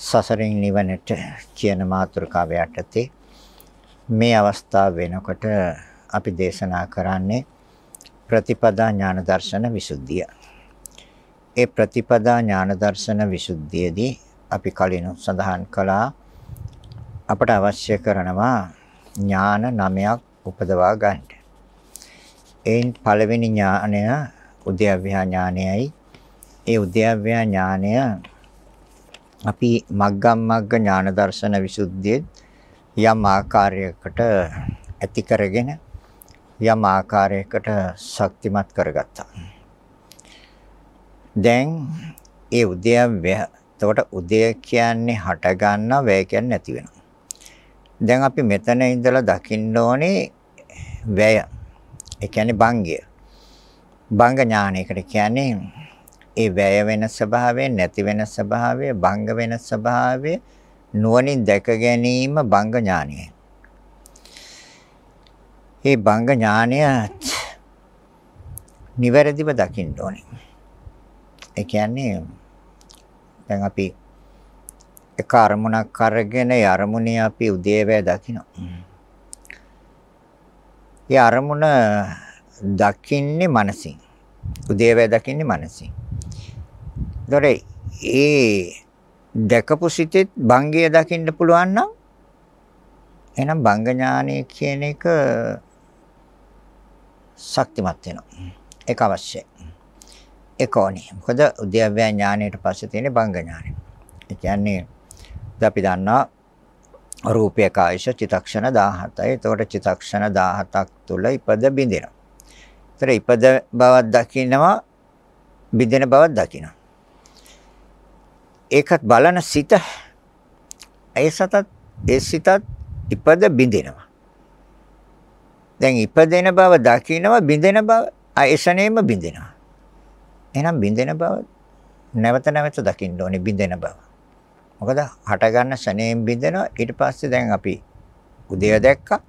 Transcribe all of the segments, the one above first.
සසරින් නිවනට කියන මාතෘකාව යටතේ මේ අවස්ථාව වෙනකොට අපි දේශනා කරන්නේ ප්‍රතිපදා ඥාන දර්ශන විසුද්ධිය. ඒ ප්‍රතිපදා ඥාන දර්ශන විසුද්ධියේදී අපි කලින් සඳහන් කළා අපට අවශ්‍ය කරනවා ඥාන නමයක් උපදවා ගන්න. එයින් පළවෙනි ඥානය උද්‍යව්‍ය ඥානයයි. ඒ උද්‍යව්‍ය ඥානය අපි මග්ගම් මග්ග ඥාන දර්ශන විසුද්ධියේ යම් ආකාරයකට ඇති කරගෙන යම් ආකාරයකට ශක්තිමත් කරගත්තා. දැන් ඒ උද්‍යව්‍ය එතකොට උදය කියන්නේ හට ගන්නවා වැය කියන්නේ නැති වෙනවා. දැන් අපි මෙතන ඉඳලා දකින්න ඕනේ වැය. ඒ කියන්නේ භංගය. භංග ඥානයකට කියන්නේ ඒ වැය වෙන ස්වභාවය, නැති වෙන ස්වභාවය, භංග වෙන ස්වභාවය නුවණින් දැක ගැනීම භංග ඥානයයි. මේ භංග ඥානය නිවැරදිව දකින්න ඕනේ. ඒ කියන්නේ දැන් අපි එක අරමුණක් අරගෙන ඒ අරමුණේ අපි උදේවැය දකිනවා. ඒ අරමුණ දකින්නේ මනසින්. උදේවැය දකින්නේ මනසින්. ඒතොර ඒ දැකපු සිතෙත් භංගය දකින්න පුළුවන් නම් එහෙනම් භංග ඥානය කියන එක ශක්තිමත් වෙනවා. ඒක අවශ්‍යයි. ඒක ඕනේ. මොකද උද්‍යව්‍ය ඥානයට පස්සේ තියෙන භංග ඥානය. ඒ කියන්නේ අපි දන්නා රූපයක ආයශ චිතක්ෂණ 17යි. එතකොට චිතක්ෂණ 17ක් තුල ඉපද බිඳිනවා. ඒතර ඉපද බවක් දකින්නවා බිඳෙන බවක් දකින්නවා. ඒකත් බලන සිත ඒ සතත් ඒ සිතත් ඉපද බිඳිනවා. දැන් ඉපදෙන බව දකින්නවා බිඳෙන බව ආයශනේම බිඳිනවා. එහෙනම් බිඳෙන බව නැවත නැවත දකින්න ඕනේ බිඳෙන බව. මොකද හට ගන්න ශනේම් බිඳෙනවා ඊට පස්සේ දැන් අපි උදය දැක්කා.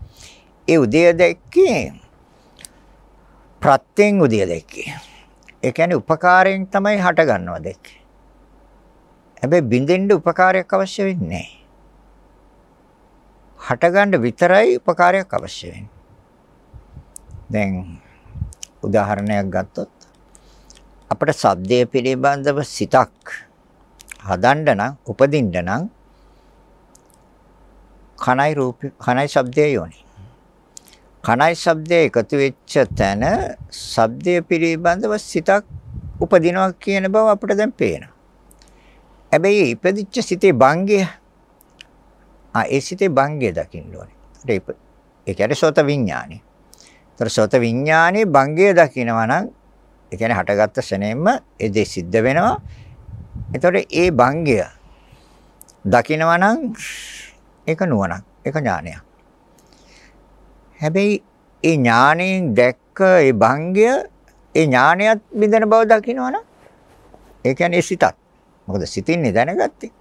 ඒ උදය දැක්කේ ප්‍රත්‍යයෙන් උදය දැක්කේ. ඒ කියන්නේ උපකාරයෙන් තමයි හට ගන්නවා දැක්කේ. හැබැයි බින්දෙන්න උපකාරයක් අවශ්‍ය වෙන්නේ නැහැ. හටගන්න විතරයි උපකාරයක් අවශ්‍ය වෙන්නේ. දැන් උදාහරණයක් ගත්තොත් අපිට සද්දය පිළිබඳව සිතක් හදන්න නම් උපදින්න නම් කනයි රූප කනයි ශබ්දය යෝනි. කනයි ශබ්දය එකතු වෙච්ච තැන ශබ්දය පිළිබඳව සිතක් උපදිනවා කියන බව අපිට දැන් පේනවා. හැබැයි ඉපදිච්ච සිතේ භංගය ආ ඒ සිතේ භංගය දකින්න ඕනේ. ඒ කියන්නේ සෝත විඥානෙ. ඒතර සෝත විඥානේ භංගය දකිනවා නම් ඒ කියන්නේ හටගත්ත ශනේම ඒ දේ සිද්ධ වෙනවා. ඒතකොට ඒ භංගය දකිනවා නම් ඒක නුවණක්. ඒක ඥානයක්. හැබැයි ඒ ඥාණයෙන් දැක්ක ඒ භංගය ඒ ඥානයත් බින්දන බව දකිනවා නම් ඒ කියන්නේ සිතත් මොකද සිතින්නේ දැනගත්තේ.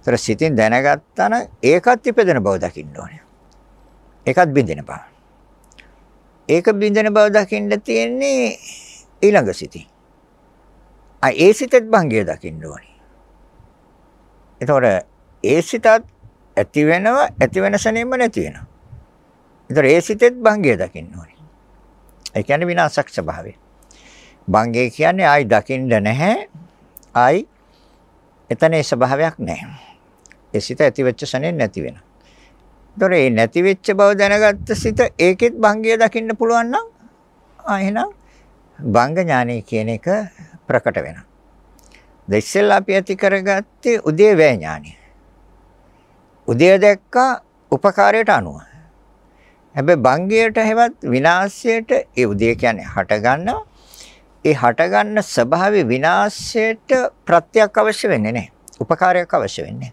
ඒතර සිතින් දැනගත්තා නම් ඒකත් ඉපදෙන බව දකින්න ඕනේ. ඒකත් බින්දෙන බව. ඒක බින්දෙන බව දකින්න තියෙන්නේ ඊළඟ සිතින්. ආ ඒ සිතෙත් භංගය දකින්න ඕනේ. ඒතකොට ඒ සිතත් ඇති වෙනවා ඇති වෙන සැනෙම නැති වෙනවා. ඒතකොට ඒ සිතෙත් භංගය දකින්න ඕනේ. ඒ කියන්නේ විනාශක් ස්වභාවය. භංගය කියන්නේ ආයි දකින්න නැහැ. ආයි එතන ඒ ස්වභාවයක් නැහැ. ඒ සිත ඇති වෙච්ච සැනෙන් නැති වෙනවා. ඒතොර ඒ නැති වෙච්ච බව දැනගත්ත සිත ඒකෙත් භංගය දකින්න පුළුවන් නම් ආ එහෙනම් භංග ඥානය කියන එක ප්‍රකට වෙනවා. දෙස්සෙල් අපි ඇති කරගත්තේ උදේ වේ ඥානය. උදේ දැක්කා උපකාරයට අනුව. හැබැයි භංගයට හැවත් විනාශයට ඒ උදේ කියන්නේ හට ගන්නවා. ඒ හටගන්න ස්වභාවයේ විනාශයට ප්‍රත්‍යක් අවශ්‍ය වෙන්නේ නැහැ. උපකාරයක් අවශ්‍ය වෙන්නේ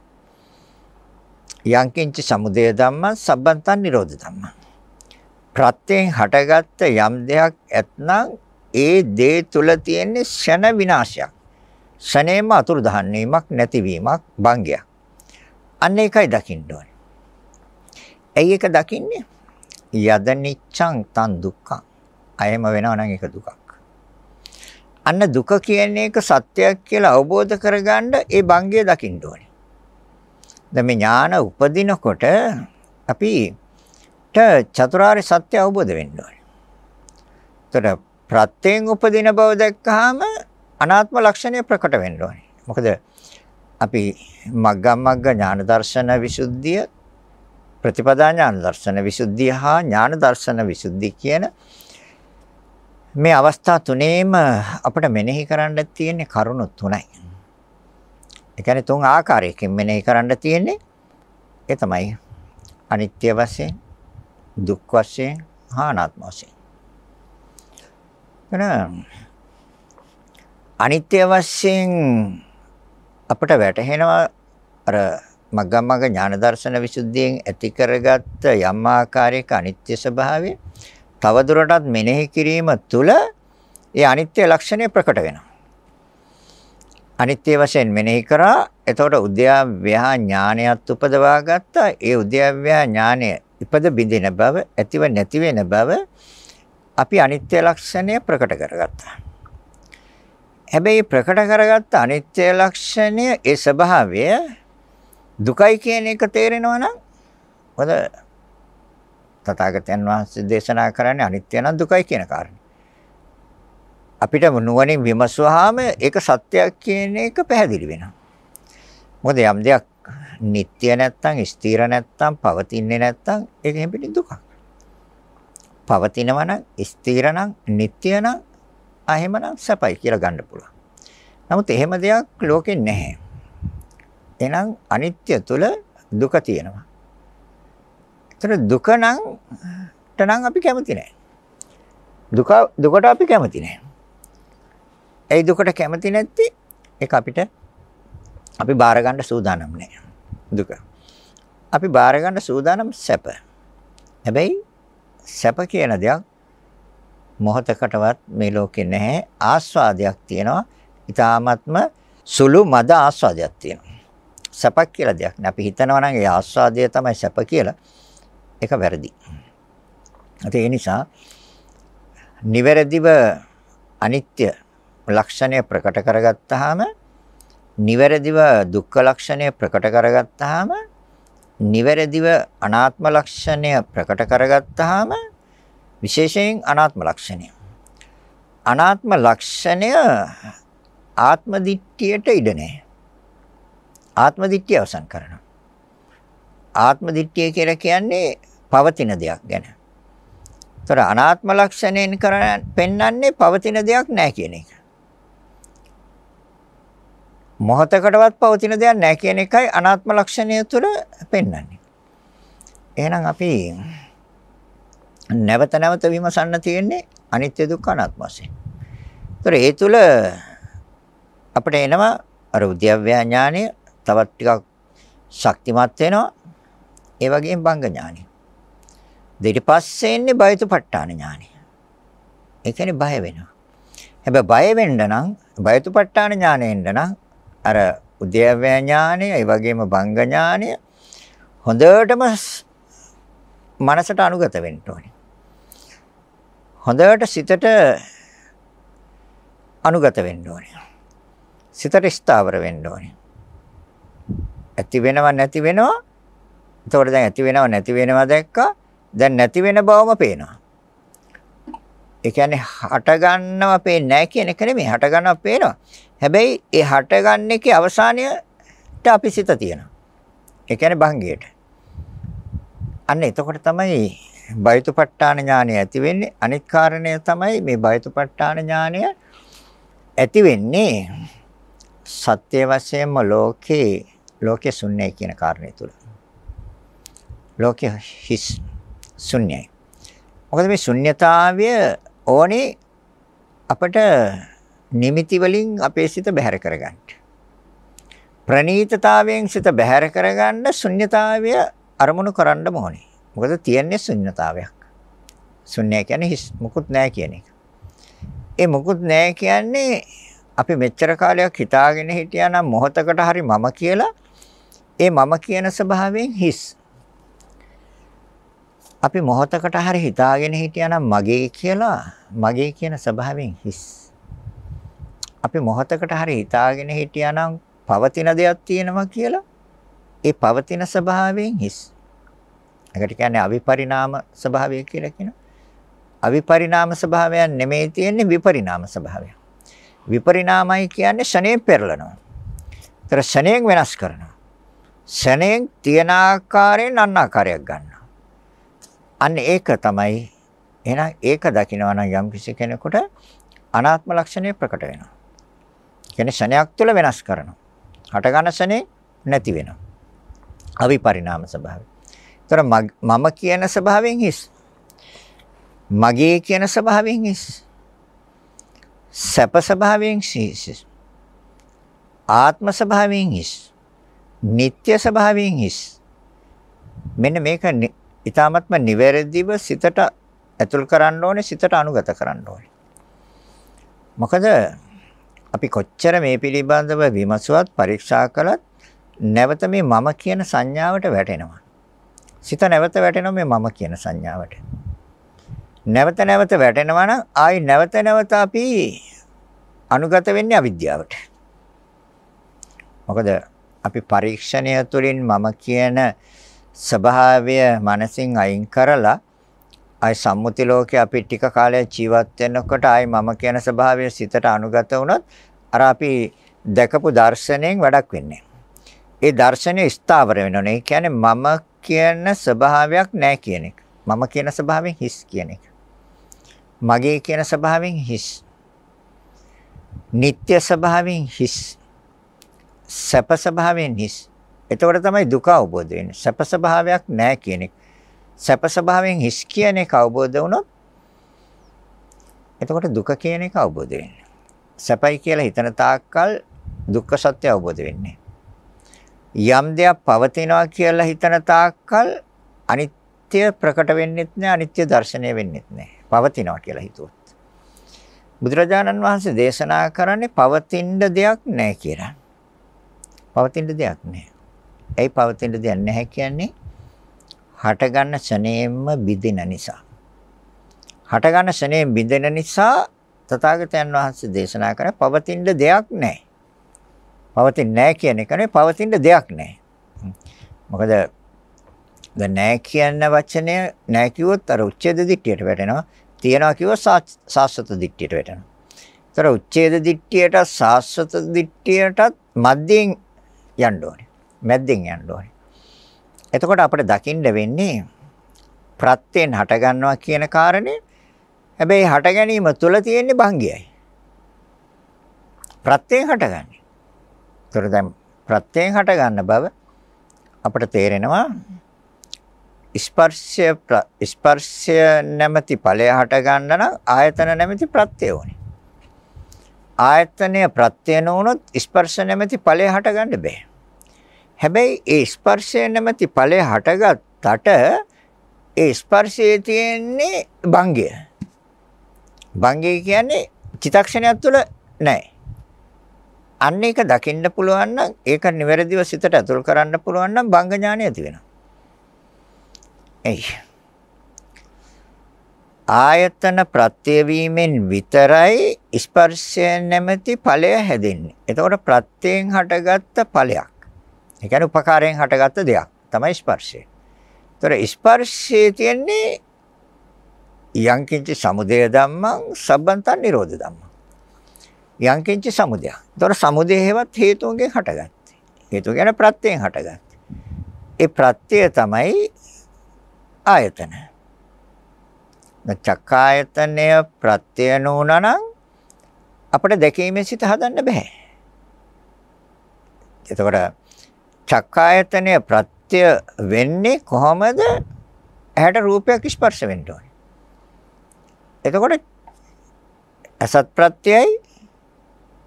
යංකින්ච සමුදය ධම්ම සබ්බන්තන් නිරෝධ ධම්ම. ප්‍රත්‍යයෙන් හටගත්ත යම් දෙයක් ඇත්නම් ඒ දේ තුල තියෙන ෂණ විනාශයක්. ෂණේම අතුරු දහන්නේමක් නැතිවීමක් භංගයක්. අන්න ඒකයි දකින්න ඕනේ. ඇයි ඒක දකින්නේ? යද නිච්ඡං තන් දුක්ඛං. අයම වෙනව නම් ඒක දුකක්. අන්න දුක කියන එක සත්‍යයක් කියලා අවබෝධ කරගන්න ඒ භංගය දකින්න ඕනේ. දැන් මේ ඥාන උපදිනකොට අපිට චතුරාර්ය සත්‍ය අවබෝධ වෙන්න ඕනේ. එතකොට ප්‍රත්‍යයෙන් උපදින බව දැක්කහම අනාත්ම ලක්ෂණය ප්‍රකට වෙන්න ඕනේ. මොකද අපි මග්ගම් මග්ග ඥාන දර්ශන විසුද්ධිය ප්‍රතිපදා ඥාන දර්ශන විසුද්ධිය හා ඥාන දර්ශන විසුද්ධිය කියන මේ අවස්ථා තුනේම අපිට මෙනෙහි කරන්න තියෙන කරුණු තුනයි. ඒ කියන්නේ තුන් ආකාරයකින් මෙනෙහි කරන්න තියෙන්නේ ඒ තමයි අනිත්‍ය වශයෙන්, දුක් වශයෙන්, හා අනාත්ම වශයෙන්. එන අනිත්‍ය වශයෙන් අපිට වැටහෙනවා අර මග්ගමග්ග ඥාන දර්ශන විසුද්ධියෙන් ඇති කරගත්ත යම් ආකාරයක අනිත්‍ය ස්වභාවය තවදුරටත් මෙනෙහි කිරීම තුළ ඒ අනිත්‍ය ලක්ෂණය ප්‍රකට වෙනවා. අනිත්‍ය වශයෙන් මෙනෙහි කරා එතකොට උද්‍යාව්‍යා ඥානයත් උපදවා ගත්තා. ඒ උද්‍යාව්‍යා ඥානය ඉපද බිඳින බව, ඇතිව නැති වෙන බව අපි අනිත්‍ය ලක්ෂණය ප්‍රකට කරගත්තා. හැබැයි ප්‍රකට කරගත්ත අනිත්‍ය ලක්ෂණය ඒ ස්වභාවය දුකයි කියන එක තේරෙනවා නම් මොකද තථාගතයන් වහන්සේ දේශනා කරන්නේ අනිත්‍ය නම් දුකයි කියන කාරණේ. අපිට නුවණින් විමසුවාම ඒක සත්‍යයක් කියන එක පැහැදිලි වෙනවා. මොකද යම් දෙයක් නিত্য නැත්තම් ස්ථිර නැත්තම් පවතින්නේ නැත්තම් ඒක හැමපිටින් දුකක්. පවතිනවා නම් ස්ථිර නම් නিত্য නම් අහෙමනම් සැපයි කියලා ගන්න පුළුවන්. නමුත් එහෙම දෙයක් ලෝකේ නැහැ. එහෙනම් අනිත්‍ය තුල දුක තියෙනවා. ඒතර දුක නම් තනං අපි කැමති නැහැ. දුක දුකට අපි කැමති නැහැ. ඒ දුකට කැමති නැත්නම් ඒක අපිට අපි බාර ගන්න සූදානම් නැහැ. දුක. අපි බාර ගන්න සූදානම් සැප. හැබැයි සැප කියන දෙයක් මොහතකටවත් මේ ලෝකේ නැහැ. ආස්වාදයක් තියෙනවා. ඊ타ත්ම සුළු මද ආස්වාදයක් තියෙනවා. සැපක් කියලා දෙයක් නෑ. අපි හිතනවා නම් ඒ ආස්වාදය තමයි සැප කියලා. ඒක වැරදි. ඒ නිසා නිවැරදිව අනිත්‍ය ලක්ෂණය ප්‍රකට කරගත්තාම නිවැරදිව දුක්ඛ ලක්ෂණය ප්‍රකට කරගත්තාම නිවැරදිව අනාත්ම ලක්ෂණය ප්‍රකට කරගත්තාම විශේෂයෙන් අනාත්ම ලක්ෂණය අනාත්ම ලක්ෂණය ආත්ම දිට්ඨියට ඉඩ නැහැ ආත්ම දිට්ඨිය අවසන් කරනවා. ආත්ම දිට්ඨිය කියලා කියන්නේ පවතින දෙයක් ගැන. ඒතර අනාත්ම ලක්ෂණයෙන් කරන්නේ පෙන්වන්නේ පවතින දෙයක් නැහැ කියන එක. මොහතකටවත් පවතින දෙයක් නැහැ කියන එකයි අනාත්ම ලක්ෂණය තුළ පෙන්වන්නේ. එහෙනම් අපි නැවත නැවත විමසන්න තියෙන්නේ අනිත්‍ය දුක්ඛ අනාත්ම වශයෙන්. ඒතර ඒ තුළ අපිට එනවා අර උද්‍යව්‍යා ඥානය තවත් ටිකක් ශක්තිමත් වෙනවා. ඒ වගේම බංග ඥානෙ. ඊට පස්සේ එන්නේ බයතුපට්ඨාන ඥානෙ. ඒ කියන්නේ බය වෙනවා. හැබැයි බය වෙන්න නම් බයතුපට්ඨාන ඥානෙ එන්න නම් අර උද්‍යව්‍ය ඥානය, ඒ වගේම බංග ඥානය හොඳටම මනසට අනුගත වෙන්න ඕනේ. හොඳට සිතට අනුගත වෙන්න ඕනේ. සිතට ස්ථාවර වෙන්න ඕනේ. ඇති වෙනව නැති වෙනවා. එතකොට දැන් ඇති වෙනව නැති වෙනවා දැක්කා. දැන් නැති වෙන බවම පේනවා. ඒ කියන්නේ හට ගන්නව පේන්නේ නැහැ කියන එක නෙමෙයි හට ගන්නව පේනවා. හැබැයි ඒ හට ගන්න එකේ අවසානයට අපි සිත තියෙනවා. ඒ කියන්නේ භංගයට. අන්න එතකොට තමයි බයතුපට්ඨාන ඥානය ඇති වෙන්නේ. අනිත් කාරණය තමයි මේ බයතුපට්ඨාන ඥානය ඇති වෙන්නේ සත්‍ය වශයෙන්ම ලෝකේ ලෝකේ ශුන්‍යයි කියන කාරණේ තුල. ලෝකේ හිස් ශුන්‍යයි. මොකද මේ ශුන්‍යතාවය ඕනේ අපට නිමිති වලින් අපේ සිත බැහැර කරගන්න. ප්‍රනීතතාවයෙන් සිත බැහැර කරගන්න ශුන්‍යතාවය අරමුණු කරන්න ඕනේ. මොකද තියන්නේ ශුන්‍යතාවයක්. ශුන්‍ය කියන්නේ හිස් මුකුත් නැහැ කියන එක. ඒ මුකුත් නැහැ කියන්නේ අපි මෙච්චර කාලයක් හිතාගෙන හිටියා නම් මොහතකට හරි මම කියලා ඒ මම කියන ස්වභාවයෙන් හිස්. අපි මොහොතකට හරි හිතාගෙන හිටියානම් මගේ කියලා මගේ කියන ස්වභාවයෙන් හිස්. අපි මොහොතකට හරි හිතාගෙන හිටියානම් පවතින දෙයක් තියෙනවා කියලා ඒ පවතින ස්වභාවයෙන් හිස්. ඒකට කියන්නේ අවිපරිණාම ස්වභාවය කියලා කියනවා. අවිපරිණාම ස්වභාවයන් නෙමෙයි තියෙන්නේ විපරිණාම ස්වභාවය. විපරිණාමයි කියන්නේ ෂණයෙන් පෙරලනවා. ඒතර ෂණයෙන් වෙනස් කරනවා. ෂණයෙන් තියෙන ආකාරයෙන් අන්න ආකාරයක් ගන්නවා. අන්න ඒක තමයි එහෙනම් ඒක දකිනවා නම් යම් කිසි කෙනෙකුට අනාත්ම ලක්ෂණය ප්‍රකට වෙනවා. කියන්නේ ෂණයක් තුළ වෙනස් කරනවා. හට ගන්න ෂණේ නැති වෙනවා. අවිපරිණාම ස්වභාවය. ඒතර මම කියන ස්වභාවයෙන් හිස්. මගේ කියන ස්වභාවයෙන් හිස්. සැප ස්වභාවයෙන් හිස්. ආත්ම ස්වභාවයෙන් හිස්. නিত্য ස්වභාවයෙන් හිස්. මෙන්න මේක ඊ타මත්ම නිවැරදිව සිතට ඇතුල් කරන්න ඕනේ සිතට අනුගත කරන්න ඕනේ. මොකද අපි කොච්චර මේ පිළිබඳව විමසුවත් පරීක්ෂා කළත් නැවත මේ මම කියන සංඥාවට වැටෙනවා. සිත නැවත වැටෙනවා මේ මම කියන සංඥාවට. නැවත නැවත වැටෙනවා නම් ආයි නැවත නැවත අපි අනුගත වෙන්නේ අවිද්‍යාවට. මොකද අපි පරීක්ෂණය තුළින් මම කියන ස්වභාවය මනසින් අයින් කරලා ආයි සම්මුති ලෝකේ අපි ටික කාලයක් ජීවත් වෙනකොට ආයි මම කියන ස්වභාවය සිතට අනුගත වුණොත් අර අපි දැකපු දර්ශනයෙන් වැඩක් වෙන්නේ. ඒ දර්ශනය ස්ථාවර වෙනවනේ. ඒ කියන්නේ මම කියන ස්වභාවයක් නැහැ කියන එක. මම කියන ස්වභාවයෙන් හිස් කියන එක. මගේ කියන ස්වභාවයෙන් හිස්. නিত্য ස්වභාවයෙන් හිස්. සැප ස්වභාවයෙන් හිස්. එතකොට තමයි දුක අවබෝධ වෙන්නේ. සැප ස්වභාවයක් නැහැ කියන එක. සැප ස්වභාවයෙන් හිස් කියන එක අවබෝධ වුණොත් එතකොට දුක කියන එක අවබෝධ වෙන්නේ. සැපයි කියලා හිතන තාක්කල් දුක්ඛ සත්‍ය අවබෝධ වෙන්නේ. යම් දෙයක් පවතිනවා කියලා හිතන තාක්කල් අනිත්‍ය ප්‍රකට වෙන්නෙත් නැහැ අනිත්‍ය දර්ශනය වෙන්නෙත් නැහැ. පවතිනවා කියලා හිතුවොත්. බුදුරජාණන් වහන්සේ දේශනා කරන්නේ පවතින දෙයක් නැහැ කියලා. පවතින දෙයක් නැහැ. ඇයි පවතින දෙයක් නැහැ කියන්නේ? හටගන්න ශනේම්ම බිඳින නිසා. හටගන්න ශනේම් බිඳෙන නිසා තථාගතයන් වහන්සේ දේශනා කරේ පවතින දෙයක් නැහැ. පවතින්නේ නැහැ කියන එක නෙවෙයි පවතින දෙයක් නැහැ. මොකද දැන් නැහැ කියන වචනය නැහැ කිව්වොත් අර උච්ඡේද දිට්ඨියට වැටෙනවා. තියනවා කිව්වොත් සාස්වත දිට්ඨියට වැටෙනවා. ඒතර උච්ඡේද දිට්ඨියට සාස්වත දිට්ඨියටත් මැද්දෙන් යන්න ඕනේ. මැද්දෙන් යන්න ඕනේ. එතකොට අපිට දකින්න වෙන්නේ ප්‍රත්‍යයෙන් හට ගන්නවා කියන කාරණේ හැබැයි හට ගැනීම තුල තියෙන භංගයයි. ප්‍රත්‍යයෙන් හටගන්නේ. ඒතර දැන් ප්‍රත්‍යයෙන් හට ගන්න බව අපිට තේරෙනවා ස්පර්ශය ස්පර්ශය නැමැති ඵලය හට ගන්න නම් ආයතන නැමැති ප්‍රත්‍යය ඕනේ. ආයතනය ප්‍රත්‍ය නොවුනොත් ස්පර්ශ නැමැති ඵලය හට ගන්න බෑ. හැබැයි ඒ ස්පර්ශය නැමැති ඵලය හටගත්තට ඒ ස්පර්ශයේ තියෙන්නේ භංගය. භංගය කියන්නේ චිතක්ෂණයක් තුළ නැහැ. අන්න ඒක දකින්න පුළුවන් නම් ඒක නිවැරදිව සිතට ඇතුල් කරන්න පුළුවන් නම් භංග ඥානය ඇති වෙනවා. එයි. ආයතන ප්‍රත්‍ය වීමෙන් විතරයි ස්පර්ශය නැමැති ඵලය හැදෙන්නේ. එතකොට ප්‍රත්‍යයෙන් හටගත්ත ඵලයක්. ඒ කියන්නේ උපකාරයෙන් හටගත්ත දෙයක් තමයි ස්පර්ශය. ඒතර ස්පර්ශයේ තියෙන්නේ යංකින්ච සමුදය ධම්මං සබ්බන්තං නිරෝධ ධම්මං. යංකින්ච සමුදය. ඒතර සමුදය හේවත් හේතුන්ගෙන් හටගත්තේ. හේතුව කියන්නේ ප්‍රත්‍යයෙන් හටගත්තේ. ඒ ප්‍රත්‍යය තමයි ආයතන. චක්කායතනය ප්‍රත්‍ය නොවුනනම් අපිට දැකීමේ සිත හදන්න බෑ. එතකොට චක්කායතනය ප්‍රත්‍ය වෙන්නේ කොහොමද? ඇහැට රූපයක් ස්පර්ශ වෙන්න ඕනේ. එතකොට අසත් ප්‍රත්‍යයයි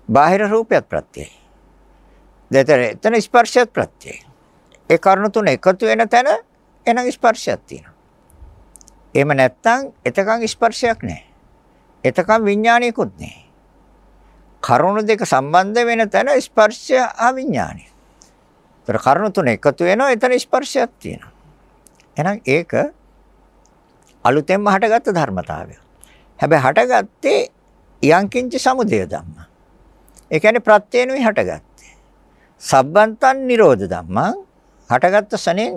බාහිර රූපයත් ප්‍රත්‍යයයි. දෙතර එතන ස්පර්ශයත් ප්‍රත්‍යයයි. ඒ කරුණු තුන එකතු වෙන තැන එනං ස්පර්ශයක් තියෙනවා. එහෙම නැත්නම් එතකන් ස්පර්ශයක් නැහැ. එතකන් විඥානයකුත් නැහැ. කරුණු දෙක සම්බන්ධ වෙන තැන ස්පර්ශය ආ විඥානය. ඒතර කරුණු තුන එකතු වෙනවා එතන ස්පර්ශයක් තියෙනවා. එහෙනම් ඒක අලුතෙන්ම හටගත්ත ධර්මතාවය. හැබැයි හටගත්තේ යංකින්ච සමුදය ධම්ම. ඒ කියන්නේ ප්‍රත්‍යේනුයි හටගත්තේ. සබ්බන්තං නිරෝධ ධම්මං හටගත්ත සනේ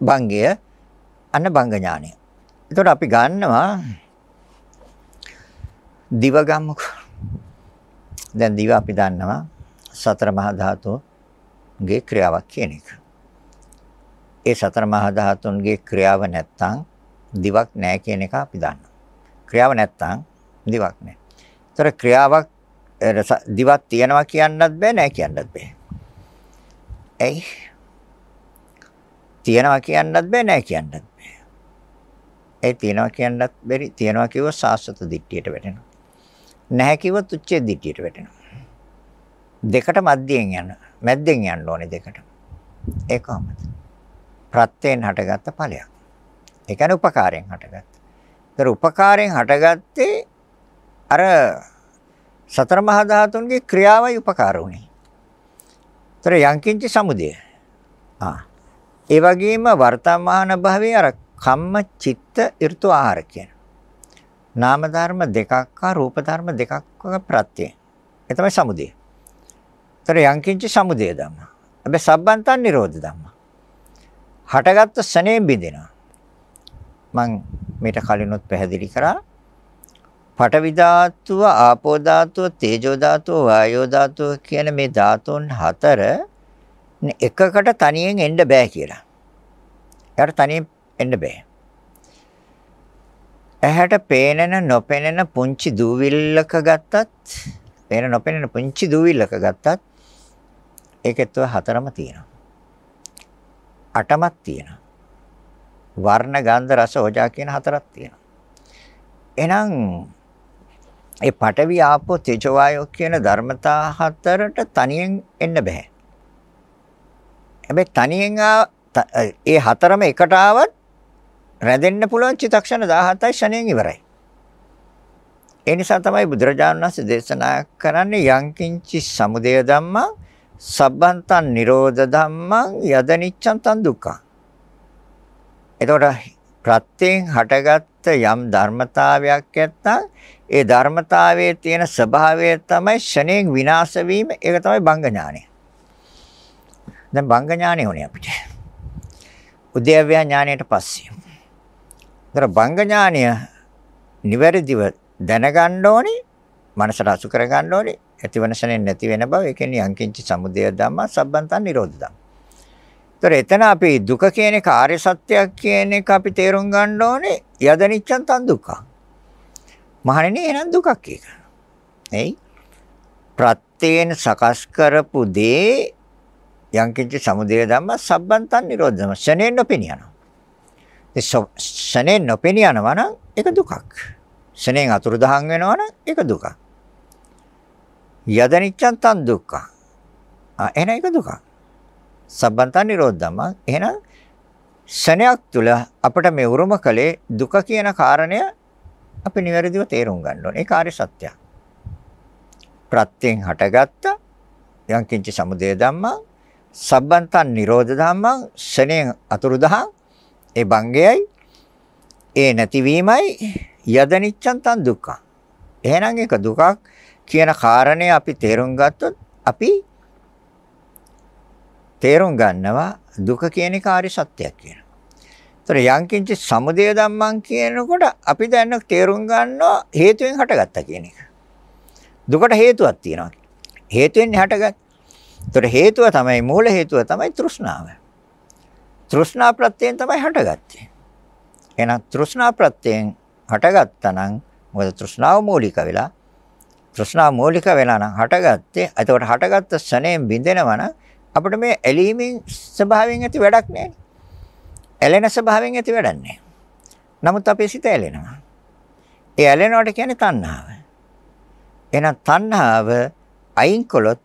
භංගය අන්න භංග ඥානය. එතකොට අපි ගන්නවා දිව ගම්මුකෝ. දැන් දිව අපි දන්නවා සතර මහා ධාතුගේ ක්‍රියාවක් කියන එක. ඒ සතර මහා ධාතුන්ගේ ක්‍රියාව නැත්තම් දිවක් නැහැ කියන එක අපි දන්නවා. ක්‍රියාව නැත්තම් දිවක් නැහැ. ඒතර ක්‍රියාවක් දිවක් තියනවා කියන්නත් බෑ නැහැ කියන්නත් බෑ. ඇයි? තියනවා කියන්නත් බෑ නැහැ කියන්නත් බෑ. ඒ තියනවා කියන්නත් බැරි තියනවා කිව්වොත් සාස්වත දිට්ඨියට වැටෙනවා. නැහැ කිව්වොත් උච්චේ දිට්ඨියට වැටෙනවා. දෙකට මැද්දෙන් යන මැද්දෙන් යන්න ඕනේ දෙකට. ඒ කොහොමද? ප්‍රත්‍යයෙන් හටගත්ත ඵලයක්. ඒ කියන්නේ උපකාරයෙන් හටගත්ත. ඒතර උපකාරයෙන් හටගත්තේ අර සතර මහා ධාතුන්ගේ ක්‍රියාවයි උපකාර උනේ. ඒතර යංකින්ච සමුදය. ආ. ඒ වගේම වර්තමාන භවයේ අර කම්ම චිත්ත ඍතු ආහාර කියන. නාම ධර්ම දෙකක් හා රූප ධර්ම දෙකක් ප්‍රත්‍යය. ඒ තමයි සමුදය. ඒතර යංකින්ච සමුදය ධම්ම. හැබැයි සබ්බන්තන් නිරෝධ ධම්ම. හටගත්ත සනේ බිඳිනවා. මං මේට කලිනුත් පැහැදිලි කරා පඨවි ධාතුව, ආපෝ ධාතුව, තේජෝ ධාතුව, වායෝ ධාතුව කියන මේ ධාතුන් හතර එකකට තනියෙන් එන්න බෑ කියලා. එයාට තනියෙන් එන්න බෑ. ඇහැට පේනන නොපෙනෙන පුංචි දූවිල්ලක ගත්තත්, පේන නොපෙනෙන පුංචි දූවිල්ලක ගත්තත් ඒකෙත් හතරම තියෙනවා. අටමක් තියෙනවා. වර්ණ ගන්ධ රස ඕජා කියන හතරක් තියෙනවා. එහෙනම් ඒ පඨවි ආපෝ තේජෝ වායෝ කියන ධර්මතා හතරට තනියෙන් එන්න බෑ. හැබැයි තනියෙන් ඒ හතරම එකට ආවත් රැඳෙන්න පුළුවන් චිත්තක්ෂණ 17යි ෂණයෙන් ඉවරයි. ඒ නිසා තමයි බුදුරජාණන් වහන්සේ දේශනා කරන්නේ යංකින්චි සමුදය ධම්මා සබ්බන්තං නිරෝධ ධම්මං යදනිච්ඡං තං දුක්ඛං. එතකොට ප්‍රත්‍යයෙන් හටගත්ත යම් ධර්මතාවයක් නැත්නම් ඒ ධර්මතාවයේ තියෙන ස්වභාවය තමයි ෂණයෙන් විනාශ වීම ඒක තමයි බංග ඥානය. දැන් බංග ඥානය උනේ අපිට. උද්‍යව්‍ය ඥානයට පස්සේ. ඒතර බංග ඥානය නිවැරදිව දැනගන්න ඕනේ, මනසට අසු කරගන්න ඕනේ, ඇතිවන ෂණයෙන් නැති වෙන බව. ඒ කියන්නේ අංකින්ච සමුදය ධම්ම සම්බන්තන් නිරෝධ ධම්ම. ඒතර එතන අපි දුක කියන කාර්ය සත්‍යයක් කියන එක අපි තේරුම් ගන්න ඕනේ යදනිච්ඡන් තන් දුක්ඛ. මහණෙනි එහෙනම් දුකක් ඒක. එයි ප්‍රත්‍යයෙන් සකස් කරපු දේ යංකින්ච සමුදය ධම්ම සම්බන්තන් නිරෝධ ධම්ම ශනේන නොපෙනියනවා. ඒ ශනේන නොපෙනියනවා නම් ඒක දුකක්. ශනේන් අතුරුදහන් වෙනවා නම් ඒක දුකක්. යදනිච්ඡන් තන් දුක්ඛ. ආ එහෙනම් ඒක දුකක්. සම්බන්තන් නිරෝධ ධම්ම එහෙනම් ශනයක් තුල අපිට මේ උරුම කලේ දුක කියන කාරණය අපි නිවැරදිව තේරුම් ගන්න ඕනේ. ඒ කාර්ය සත්‍යය. ප්‍රත්‍යයෙන් හටගත්ත යංකින්ච සමුදය ධම්මං සබ්බන්තං නිරෝධ ධම්මං ශනේ අතුරුදහං ඒ භංගයයි ඒ නැතිවීමයි යදනිච්ඡන් තන් දුක්ඛ. එහෙනම් ඒක දුකක් කියන කාරණය අපි තේරුම් ගත්තොත් අපි තේරුම් ගන්නවා දුක කියන කාර්ය සත්‍යයක් කියන. ඒතර යංකින්ච සමුදය ධම්මං කියනකොට අපි දැන් තේරුම් ගන්නවා හේතුවෙන් හටගත්තා කියන එක. දුකට හේතුවක් තියෙනවා. හේතුවෙන් හටගත්. ඒතර හේතුව තමයි මූල හේතුව තමයි තෘෂ්ණාව. තෘෂ්ණා ප්‍රත්‍යයෙන් තමයි හටගත්තේ. එහෙනම් තෘෂ්ණා ප්‍රත්‍යයෙන් හටගත්තා නම් මොකද තෘෂ්ණාව මූලික වෙලා තෘෂ්ණාව මූලික වෙලා නම් හටගත්තේ. එතකොට හටගත්ත ශණයෙන් බිඳෙනවා නම් අපිට මේ ඇලීමෙන් ස්වභාවයෙන් ඇති වැඩක් නැහැ. ඇලෙන ස්වභාවයෙන් ඇති වැඩක් නැහැ. නමුත් අපේ සිත ඇලෙනවා. ඒ ඇලෙනවට කියන්නේ තණ්හාව. එහෙනම් තණ්හාව අයින් කළොත්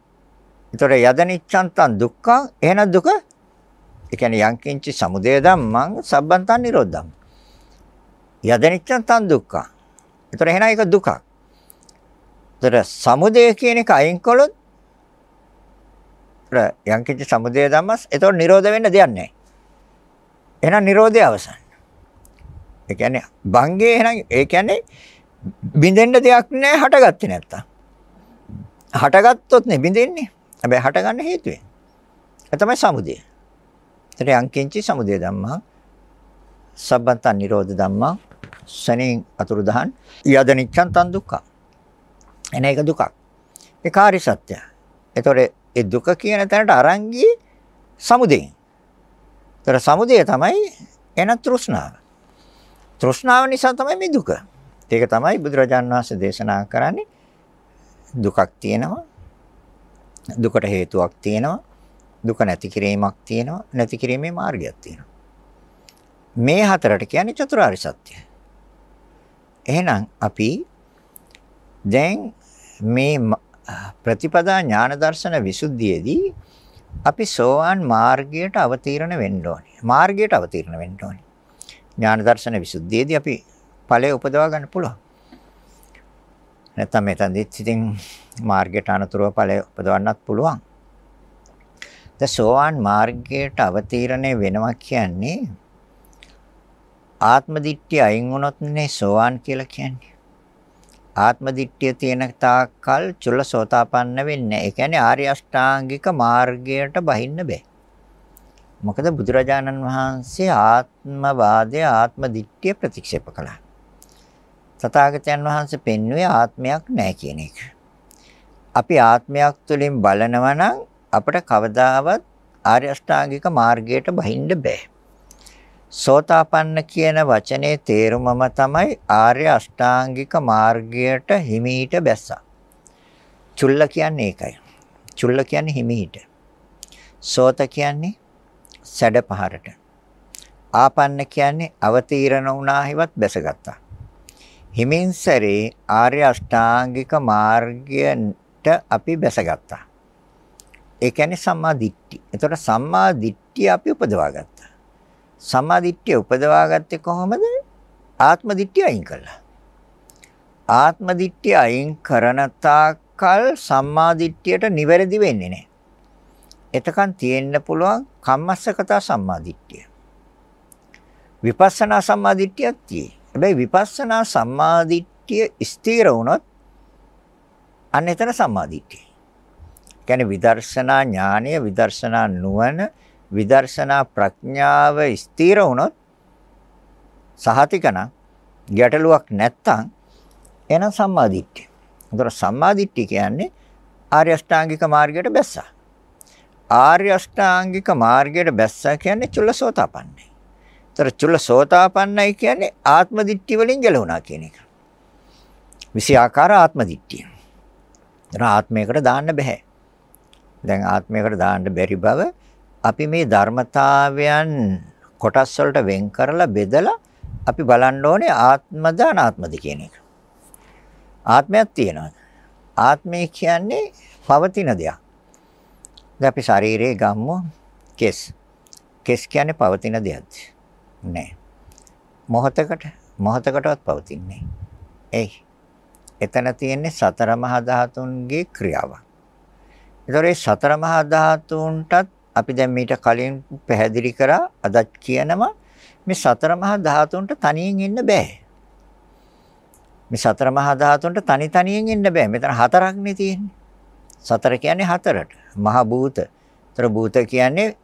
ඒතර යදනිච්ඡන්තං දුක්ඛං එහෙනම් දුක ඒ කියන්නේ යංකින්චි සමුදය ධම්මං සබ්බන්තං නිරෝධම්. යදනිච්ඡන්තං දුක්ඛං. ඒතර එහෙනම් ඒක දුකක්. ඒතර සමුදය කියන එක අයින් කළොත් යංකින්චි සමුදය ධම්මස් ඒතර නිරෝධ වෙන්න දෙයක් නැහැ. එහෙනම් Nirodhe අවසන්. ඒ කියන්නේ භංගේ එහෙනම් ඒ කියන්නේ බින්දෙන්න දෙයක් නැහැ හටගත්තේ නැත්තම්. හටගත්තොත් නේ බින්දෙන්නේ. හැබැයි හටගන්න හේතුවෙන්. ඒ තමයි සමුදය. එතන අංකින්චි සමුදය ධම්මා සබ්බන්තන් නිරෝධ ධම්මා සනෙන් අතුරුදහන් යදනිච්ඡන් තන් දුක්ඛ. එන එක දුකක්. ඒ කාර්ය සත්‍යය. ඒතොර ඒ දුක කියන තැනට අරන් ගියේ සමුදයෙන්. ඒතර සමුදය තමයි එන තෘෂ්ණාව. තෘෂ්ණාව නිසා තමයි මේ දුක. ඒක තමයි බුදුරජාන් වහන්සේ දේශනා කරන්නේ දුකක් තියෙනවා. දුකට හේතුවක් තියෙනවා. දුක නැති කිරීමක් තියෙනවා. නැති කිරීමේ මාර්ගයක් තියෙනවා. මේ හතරට කියන්නේ චතුරාර්ය සත්‍ය. එහෙනම් අපි දැන් මේ ප්‍රතිපදා ඥාන දර්ශන විසුද්ධියේදී අපි සෝවාන් මාර්ගයට අවතීර්ණ වෙන්න ඕනේ. මාර්ගයට අවතීර්ණ වෙන්න ඕනේ. ඥාන දර්ශන විසුද්ධියේදී අපි ඵලය උපදවා ගන්න පුළුවන්. නැත්නම් මෙතනදිත් ඉතින් මාර්ගයට අනතුරුව ඵලය උපදවන්නත් පුළුවන්. ද සෝවාන් මාර්ගයට අවතීර්ණය වෙනවා කියන්නේ ආත්ම දිට්ඨිය අයින් වුණොත්නේ සෝවාන් කියලා කියන්නේ. ආත්ම දිට්ඨිය තියෙන තාක්කල් චුල්ලසෝතාපන්න වෙන්නේ. ඒ කියන්නේ ආර්ය අෂ්ටාංගික මාර්ගයට බහින්න බෑ. මොකද බුදුරජාණන් වහන්සේ ආත්මවාදය ආත්ම දිට්ඨිය ප්‍රතික්ෂේප කළා. තථාගතයන් වහන්සේ පෙන්වුවේ ආත්මයක් නැහැ කියන එක. අපි ආත්මයක් තුළින් බලනවා නම් අපිට කවදාවත් ආර්ය අෂ්ටාංගික මාර්ගයට බහින්න බෑ. සෝතාපන්න කියන වචනේ තේරුමම තමයි ආර්ය අෂ්ටාංගික මාර්ගයට හිමීට බැස්සා. චුල්ල කියන්නේ ඒකයි. චුල්ල කියන්නේ හිමීට. සෝත කියන්නේ සැඩ පහරට. ආපන්න කියන්නේ අවතීර්ණ වුණා හිවත් බැසගත්තා. හිමින් සැරේ ආර්ය අෂ්ටාංගික මාර්ගයට අපි බැසගත්තා. ඒ කියන්නේ සම්මා දිට්ඨි. එතකොට සම්මා දිට්ඨිය අපි උපදවා ගත්තා. සම්මා දිට්ඨිය උපදවා ගත්තේ කොහොමද? ආත්ම දිට්ඨිය අයින් කළා. ආත්ම දිට්ඨිය අයින් කරන තාක්කල් සම්මා දිට්ඨියට නිවැරදි වෙන්නේ නැහැ. එතකන් තියෙන්න පුළුවන් කම්මස්සකතා සම්මා දිට්ඨිය. විපස්සනා සම්මා දිට්ඨියක් තියෙයි. හැබැයි විපස්සනා සම්මාදිට්ඨිය ස්ථිර වුණොත් අන්න එතන සම්මාදිට්ඨිය. කියන්නේ විදර්ශනා ඥානය, විදර්ශනා නුවණ, විදර්ශනා ප්‍රඥාව ස්ථිර වුණොත් සහතිකන ගැටලුවක් නැත්තම් එන සම්මාදිට්ඨිය. ඒතර සම්මාදිට්ඨිය කියන්නේ ආර්ය අෂ්ටාංගික මාර්ගයට බැස්සා. ආර්ය අෂ්ටාංගික මාර්ගයට බැස්සා කියන්නේ චුල්ලසෝතාපන්නයි. ତර චුල්ල සෝතාපන්නයි කියන්නේ ආත්ම දිට්ඨිය වලින් ගැලවුණා කියන එක. විසි ආකාර ආත්ම දිට්ඨිය. දැන් ආත්මයකට දාන්න බෑ. දැන් ආත්මයකට දාන්න බැරි බව අපි මේ ධර්මතාවයන් කොටස් වලට වෙන් කරලා බෙදලා අපි බලන්න ඕනේ ආත්මද අනාත්මද කියන එක. ආත්මයක් තියෙනවා. ආත්මය කියන්නේ පවතින දෙයක්. දැන් අපි ශරීරයේ ගම්මු කෙස්. කෙස් කියන්නේ පවතින දෙයක්ද? නැහැ. මොහතකට මොහතකටවත් පවතින්නේ එයි. එතන තියෙන්නේ සතර මහා ධාතුන්ගේ ක්‍රියාවක්. ඒතොර ඒ සතර මහා ධාතුන්ටත් අපි දැන් මීට කලින් පැහැදිලි කරා අදත් කියනවා මේ සතර මහා ධාතුන්ට තනියෙන් ඉන්න බෑ. මේ සතර මහා ධාතුන්ට තනි තනියෙන් ඉන්න බෑ. මෙතන හතරක්නේ තියෙන්නේ. සතර කියන්නේ හතරට. මහා භූත. ඒතර භූත කියන්නේ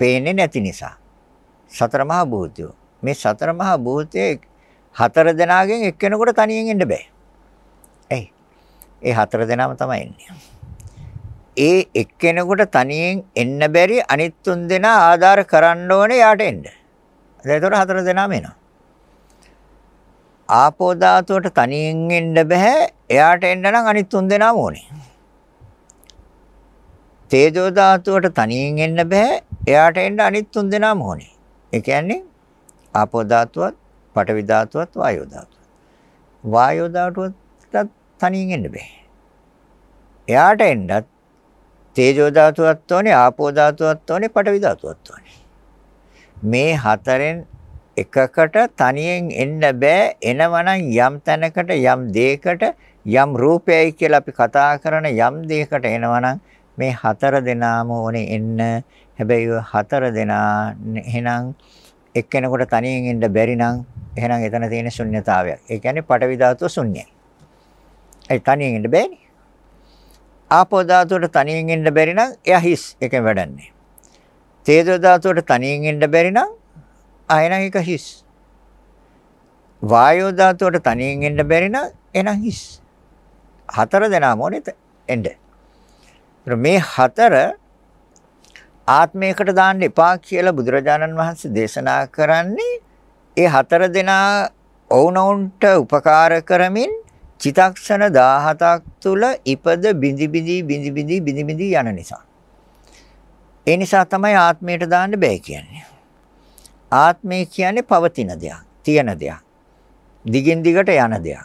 පේන්නේ නැති නිසා. සතර මහා භූතයෝ. මේ සතර මහා භූතයේ හතර දෙනාගෙන් එක්කෙනෙකුට තනියෙන් ඉන්න බෑ. එයි. ඒ හතර දෙනාම තමයි ඉන්නේ. ඒ එක්කෙනෙකුට තනියෙන් එන්න බැරි අනිත් තුන් දෙනා ආධාර කරන්න ඕනේ යාට එන්න. ඒතකොට හතර දෙනාම එනවා. ආපෝ ධාතුවට තනියෙන් එන්න බෑ. එයාට එන්න නම් අනිත් තුන් දෙනාම ඕනේ. තේජෝ ධාතුවට තනියෙන් එන්න බෑ. එයාට එන්න අනිත් තුන් දෙනාම ඕනේ. ඒ කියන්නේ ආපෝ ධාතුවත්, පඨවි ධාතුවත්, වායෝ ධාතුවත්. වායෝ ධාතුවට තනියෙන් එන්න බෑ. එයාට එන්නත් තේජෝ ධාතුවත් ඕනේ, ආපෝ ධාතුවත් ඕනේ, පඨවි ධාතුවත් ඕනේ. මේ හතරෙන් එකකට තනියෙන් එන්න බෑ. එනවනම් යම් තැනකට යම් දෙයකට යම් රූපයයි කියලා අපි කතා කරන යම් දෙයකට එනවනම් මේ හතර දෙනාම ඕනේ එන්න හැබැයි හතර දෙනා එහෙනම් එක්කෙනෙකුට තනියෙන් ඉන්න බැරි නම් එහෙනම් එතන තියෙන ශුන්්‍යතාවයක්. ඒ කියන්නේ පටවි ධාතුව ශුන්‍යයි. ඒ තනියෙන් ඉන්න බෑනේ. ආපෝ ධාතුවට තනියෙන් ඉන්න බැරි නම් එයා හිස්. ඒකෙන් වැඩන්නේ. තේජෝ ධාතුවට තනියෙන් ඉන්න බැරි නම් ආයෙනම් ඒක හිස්. වායෝ ධාතුවට තනියෙන් ඉන්න බැරි නම් එනම් හිස්. හතර දෙනාම ඕනෙත් එන්න. මේ හතර ආත්මයකට දාන්න එපා කියලා බුදුරජාණන් වහන්සේ දේශනා කරන්නේ ඒ හතර දෙනා ඔවුනොවුන්ට උපකාර කරමින් චිතක්ෂණ 17ක් තුල ඉපද බිඳි බිඳි බිඳි බිඳි බිඳි බිඳි යන නිසා. ඒ නිසා තමයි ආත්මයට දාන්න බෑ කියන්නේ. ආත්මය කියන්නේ පවතින දෙයක්, තියෙන දෙයක්. දිගින් දිගට යන දෙයක්.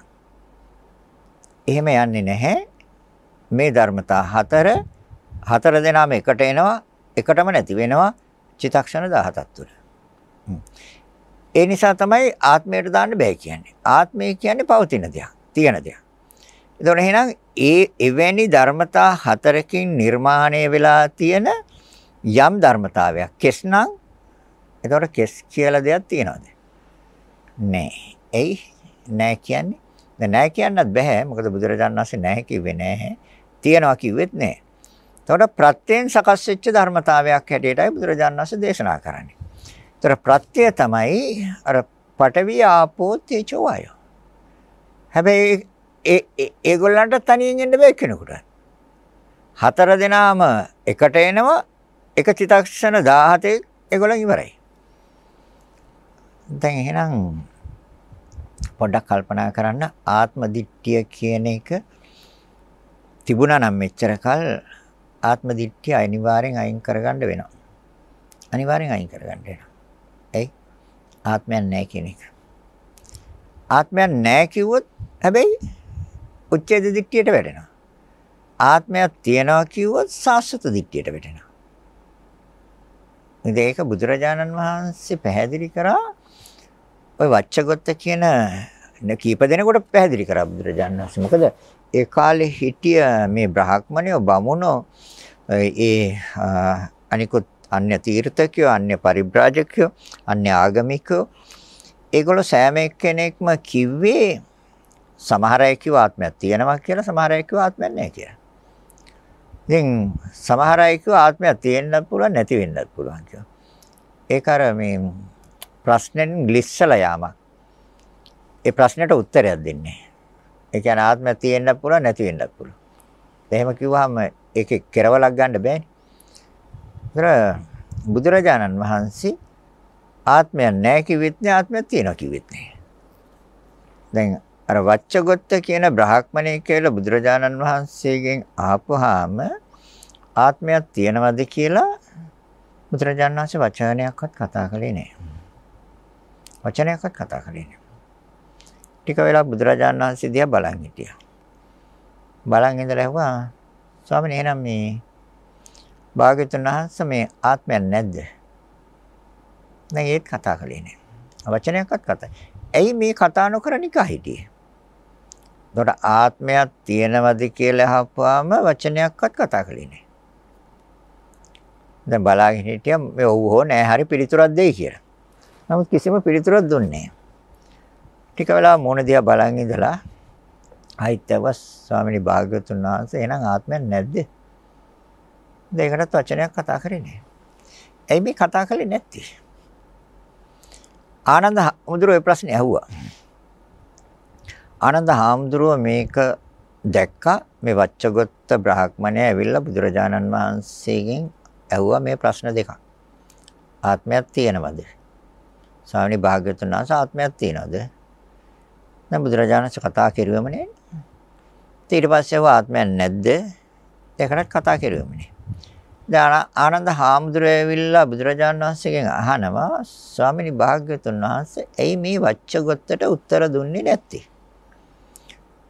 එහෙම යන්නේ නැහැ. මේ ධර්මතා හතර හතර දෙනාම එකට එනවා, එකටම නැති වෙනවා චිතක්ෂණ 17ක් තුල. ඒ නිසා තමයි ආත්මයට දාන්න බෑ කියන්නේ. ආත්මය කියන්නේ පවතින දෙයක්, තියෙන දෙයක්. එතකොට එහෙනම් ඒ එවැනි ධර්මතා හතරකින් නිර්මාණය වෙලා තියෙන යම් ධර්මතාවයක් කෙස්නම් එතකොට කෙස් කියලා දෙයක් තියනවද? නෑ. එයි නෑ කියන්නේ. දැන් නෑ කියන්නත් බෑ. මොකද බුදුරජාණන් වහන්සේ නෑ කිව්වේ නෑ. තියනවා කිව්වෙත් නෑ. එතකොට ප්‍රත්‍යයෙන් සකස් වෙච්ච ධර්මතාවයක් හැටියටයි බුදුරජාණන් වහන්සේ දේශනා කරන්නේ. ඒතර ප්‍රත්‍යය තමයි අර පඨවි ආපෝ තේජෝ වායෝ. හැබැයි ඒ ඒගොල්ලන්ට තනියෙන් එන්න බෑ කෙනෙකුට. හතර දෙනාම එකට එනවා එක චිත්තක්ෂණ 17 ඒගොල්ලන් ඉවරයි. දැන් එහෙනම් පොඩ්ඩක් කල්පනා කරන්න ආත්ම දිට්ඨිය කියන එක තිබුණා නම් මෙච්චර කල් ආත්ම දිට්ඨිය අනිවාර්යෙන් අයින් කරගන්න වෙනවා. අනිවාර්යෙන් අයින් කරගන්න වෙනවා. එයි ආත්මයක් නැහැ කියන එක. ආත්මයක් නැහැ කිව්වොත් හැබැයි උච්ඡේද දිට්ඨියට වැටෙනවා. ආත්මයක් තියනවා කිව්වොත් සාස්වත දිට්ඨියට වැටෙනවා. ඉතින් ඒක බුදුරජාණන් වහන්සේ පැහැදිලි කරා ඔය වච්චගොත්ත කියන කීප දෙනෙකුට පැහැදිලි කරා බුදුරජාණන් වහන්සේ. මොකද ඒ කාලේ හිටිය මේ බ්‍රාහ්මණයෝ බමුණෝ ඒ අනිකුත් අන්‍ය තීර්ථකයෝ අන්‍ය පරිබ්‍රාජකයෝ අන්‍ය ආගමිකයෝ ඒගොල්ලෝ සෑම එක්කෙනෙක්ම කිව්වේ සමහර අය කිව්ව ආත්මයක් තියෙනවා කියලා සමහර අය කිව්ව ආත්මයක් නැහැ කියලා. ඉතින් සමහර අය කිව්ව ආත්මයක් තියෙන්නත් පුළුවන් නැති වෙන්නත් පුළුවන් කියලා. ඒක අර මේ ප්‍රශ්නෙන් ග්ලිස්සලා යාමක්. ඒ ප්‍රශ්නෙට උත්තරයක් දෙන්නේ. ඒ කියන්නේ ආත්මයක් තියෙන්නත් පුළුවන් නැති වෙන්නත් පුළුවන්. එහෙම කිව්වහම ඒකේ කෙරවලක් ගන්න බෑනේ. ඒතර බුදුරජාණන් වහන්සේ ආත්මයක් නැහැ කිව්වෙත් නෑ ආත්මයක් තියෙනවා කිව්වෙත් නෑ. දැන් අර වච්චගොත්ත කියන බ්‍රාහ්මණය කියලා බුදුරජාණන් වහන්සේගෙන් අහපුවාම ආත්මයක් තියෙනවද කියලා බුදුරජාණන් වහන්සේ වචනයක්වත් කතා කළේ නෑ. වචනයක්වත් කතා කළේ නෑ. ටික වෙලා බුදුරජාණන් වහන්සේ දිහා බලන් හිටියා. බලන් ඉඳලා ඇහුවා ස්වාමීනි එහෙනම් මේ භාග්‍යතුන් වහන්සේ මේ ආත්මයක් නැද්ද? දැන් ඒත් කතා කළේ නෑ. වචනයක්වත් කතා. ඇයි මේ කතා නොකර නිකා හිටියේ? එතකොට ආත්මයක් තියෙනවද කියලා අහපුවාම වචනයක්වත් කතා කළේ නැහැ. දැන් බලාගෙන හිටියා මේ ඔව් හෝ නෑ හරි පිළිතුරක් දෙයි කියලා. නමුත් කිසිම පිළිතුරක් දුන්නේ නැහැ. ටික වෙලා මොන දිහා බලන් ඉඳලා ආයිත්‍යවස් ස්වාමිනී භාග්‍යවතුන් වහන්සේ එහෙනම් ආත්මයක් නැද්ද? දෙයකටත් වචනයක් කතා කරේ නැහැ. ඇයි මේ කතා කළේ නැත්තේ? ආනන්ද මුදුර ඔය ප්‍රශ්නේ ඇහුවා. ආනන්ද හාමුදුරුව මේක දැක්කා මේ වච්චගොත්ත බ්‍රාහ්මණය ඇවිල්ලා බුදුරජාණන් වහන්සේගෙන් ඇහුවා මේ ප්‍රශ්න දෙකක්. ආත්මයක් තියෙනවද? ස්වාමීනි භාග්‍යවතුන් වහන්සේ ආත්මයක් තියෙනවද? දැන් බුදුරජාණන් කතා කරුවම නේ. ඊට පස්සේ ඇහුවා ආත්මයක් නැද්ද? ඒකටත් කතා කරුවම නේ. දැන් ආනන්ද හාමුදුරුවෝ ඇවිල්ලා බුදුරජාණන් වහන්සේගෙන් අහනවා ස්වාමීනි භාග්‍යවතුන් වහන්සේ ඇයි මේ වච්චගොත්තට උත්තර දුන්නේ නැත්තේ?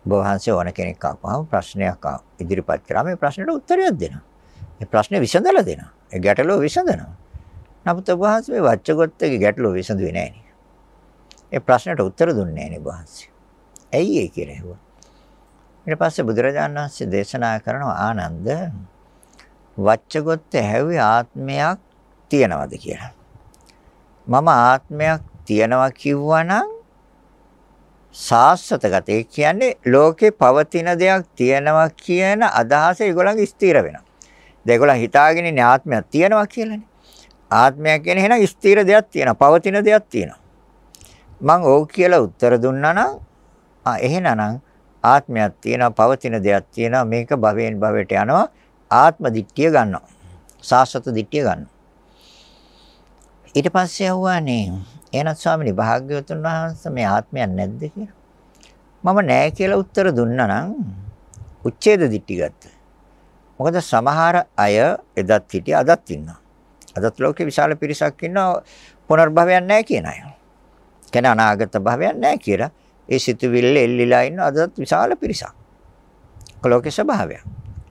වහන්සේ ඕන කෙනෙක් ආපුවම ප්‍රශ්නයක් ඉදිරිපත් කරා මේ ප්‍රශ්නෙට උත්තරයක් දෙනවා. ඒ ප්‍රශ්නේ විසඳලා දෙනවා. ඒ ගැටලුව විසඳනවා. නමුත් වහන්සේ මේ වච්චගොත්තගේ ගැටලුව විසඳුවේ නැහැ ඒ ප්‍රශ්නට උත්තර දුන්නේ නැහැ වහන්සේ. ඇයි ඒ කියලා ඇහුවා. ඊට පස්සේ බුදුරජාණන් වහන්සේ දේශනා කරනවා ආනන්ද වච්චගොත්ත හැවි ආත්මයක් තියනවාද කියලා. මම ආත්මයක් තියනවා කිව්වනම් සාස්වතගත ඒ කියන්නේ ලෝකේ පවතින දෙයක් තියෙනවා කියන අදහස ඒගොල්ලන්ගේ ස්ථිර වෙනවා. ඒගොල්ලන් හිතාගෙන ඉන්නේ ආත්මයක් තියෙනවා කියලානේ. ආත්මය කියන්නේ එහෙනම් ස්ථිර දෙයක් තියෙනවා, පවතින දෙයක් තියෙනවා. මං ඔව් කියලා උත්තර දුන්නා නම් ආ එහෙනම් ආත්මයක් තියෙනවා, පවතින දෙයක් තියෙනවා. මේක භවයෙන් භවයට යනවා. ආත්ම දිට්ඨිය ගන්නවා. සාස්වත දිට්ඨිය ගන්නවා. ඊට පස්සේ අහුවානේ එහෙනම් ස්වාමීනි භාග්‍යවතුන් වහන්සේ මේ ආත්මයක් නැද්ද කියලා. මම නෑ කියලා උත්තර දුන්නා නම් උච්ඡේද දිට්ඨි ගත්තා. මොකද සමහර අය එදත් හිටිය අදත් ඉන්නවා. අදත් ලෝකේ විශාල පිරිසක් ඉන්නවා පුනර්භවයක් නැහැ කියන අය. කියන්නේ අනාගත භවයක් නැහැ කියලා ඒ සිතුවිල්ල එල්ලිලා ඉන්න අදත් විශාල පිරිසක්. ලෝකේ ස්වභාවය.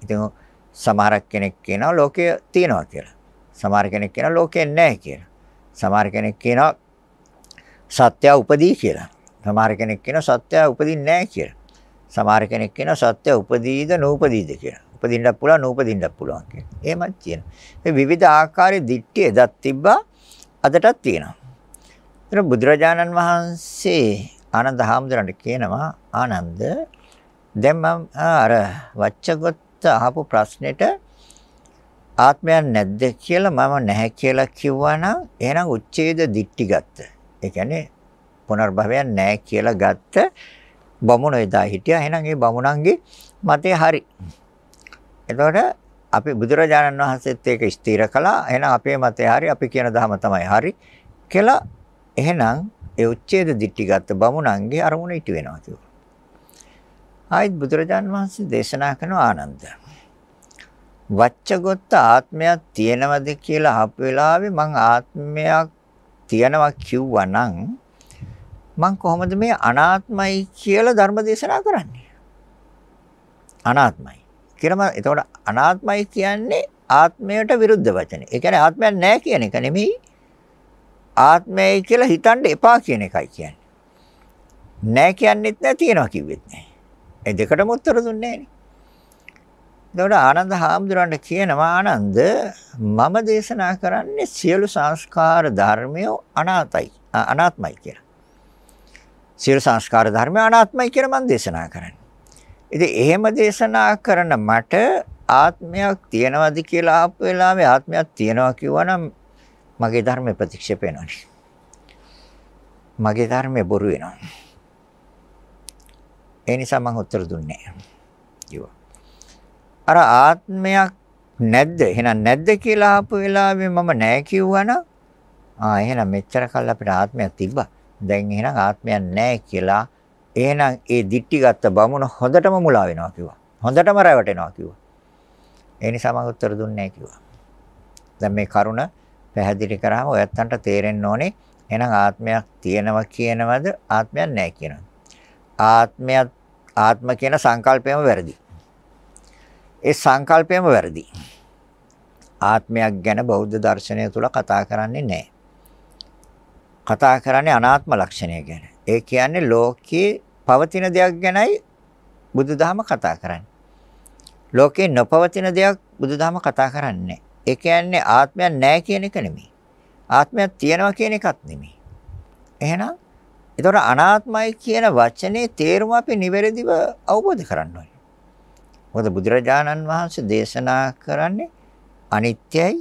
ඉතින් සමහර කෙනෙක් කියනවා ලෝකය තියෙනවා කියලා. සමහර කෙනෙක් කියනවා ලෝකේ නැහැ කියලා. සමහර කෙනෙක් කියනවා සත්‍ය උපදී කියලා. සමහර කෙනෙක් කියනවා සත්‍ය උපදින්නේ නැහැ කියලා. සමහර කෙනෙක් කියනවා සත්‍ය උපදීද නූපදීද කියලා. උපදින්නත් පුළුවන් නූපදින්නත් පුළුවන් කියලා. එහෙමත් කියනවා. මේ විවිධ ආකාරයේ දිට්ඨිය එදත් තිබ්බා අදටත් තියෙනවා. ඒතර බුදුරජාණන් වහන්සේ ආනන්ද හාමුදුරන්ට කියනවා ආනන්ද දැන් මම අර වච්චගොත්ත අහපු ප්‍රශ්නෙට ආත්මයක් නැද්ද කියලා මම නැහැ කියලා කිව්වනම් එහෙනම් උච්ඡේද දිට්ටි ගත්ත. ඒ කියන්නේ පුනර්භවයක් නැහැ කියලා ගත්ත බමුණ එදා හිටියා. එහෙනම් ඒ බමුණන්ගේ මතේ හරි. එතකොට අපි බුදුරජාණන් වහන්සේත් ඒක ස්ථිර කළා. එහෙනම් අපේ මතේ හරි අපි කියන ධර්ම තමයි හරි කියලා එහෙනම් ඒ උච්ඡේද දිට්ටි ගත්ත බමුණන්ගේ අරමුණ ඉටි වෙනවා කිව්වා. ආයිත් බුදුරජාණන් වහන්සේ දේශනා කරන ආනන්ද. වච්චගොත්ත ආත්මයක් තියෙනවද කියලා අහපු වෙලාවේ මං ආත්මයක් තියනවා කිව්වනම් මං කොහොමද මේ අනාත්මයි කියලා ධර්ම දේශනා කරන්නේ? අනාත්මයි. කියලා මම එතකොට අනාත්මයි කියන්නේ ආත්මයට විරුද්ධ වචනේ. ඒ කියන්නේ ආත්මයක් නැහැ කියන එක නෙමෙයි. ආත්මයයි කියලා හිතන්න එපා කියන එකයි කියන්නේ. නැහැ කියන්නෙත් නැහැ තියනවා කිව්වෙත් නැහැ. ඒ දෙකටම උත්තර දුන්නේ නැහැ එතකොට ආනන්ද හාමුදුරන්ට කියනවා ආනන්ද මම දේශනා කරන්නේ සියලු සංස්කාර ධර්මය අනාතයි අනාත්මයි කියලා. සියලු සංස්කාර ධර්මය අනාත්මයි කියලා මම දේශනා කරන්නේ. ඉතින් එහෙම දේශනා කරන මට ආත්මයක් තියනවාද කියලා ආපු වෙලාවේ ආත්මයක් තියනවා කිව්වනම් මගේ ධර්මය ප්‍රතික්ෂේප වෙනවනේ. මගේ ධර්මය බොරු වෙනවා. ඒ නිසා මම උත්තර දුන්නේ නැහැ. අර ආත්මයක් නැද්ද? එහෙනම් නැද්ද කියලා ආපු වෙලාවේ මම නැහැ කිව්වනම් ආ එහෙනම් මෙච්චර කල් අපිට ආත්මයක් තිබ්බා. දැන් එහෙනම් ආත්මයක් නැහැ කියලා එහෙනම් ඒ දික්ටි ගත්ත බමුණ හොඳටම මුලා වෙනවා කිව්වා. හොඳටම රැවටෙනවා කිව්වා. ඒ නිසා මම උත්තර දුන්නේ නැහැ කිව්වා. දැන් මේ කරුණ පැහැදිලි කරාම ඔයත්තන්ට තේරෙන්න ඕනේ එහෙනම් ආත්මයක් තියෙනවා කියනවද ආත්මයක් නැහැ කියනවද? ආත්මයක් ආත්ම කියන සංකල්පයම වැරදි. ඒ සංකල්පයම වැරදි. ආත්මයක් ගැන බෞද්ධ දර්ශනය තුල කතා කරන්නේ නැහැ. කතා කරන්නේ අනාත්ම ලක්ෂණය ගැන. ඒ කියන්නේ ලෝකයේ පවතින දෙයක් ගැනයි බුදුදහම කතා කරන්නේ. ලෝකේ නොපවතින දෙයක් බුදුදහම කතා කරන්නේ ඒ කියන්නේ ආත්මයක් නැහැ කියන එක නෙමෙයි. ආත්මයක් තියෙනවා කියන එකත් නෙමෙයි. එහෙනම් ඒතර අනාත්මයි කියන වචනේ තේරුම අපි නිවැරදිව අවබෝධ කරගන්න ඕනේ. මොකද බුදුරජාණන් වහන්සේ දේශනා කරන්නේ අනිත්‍යයි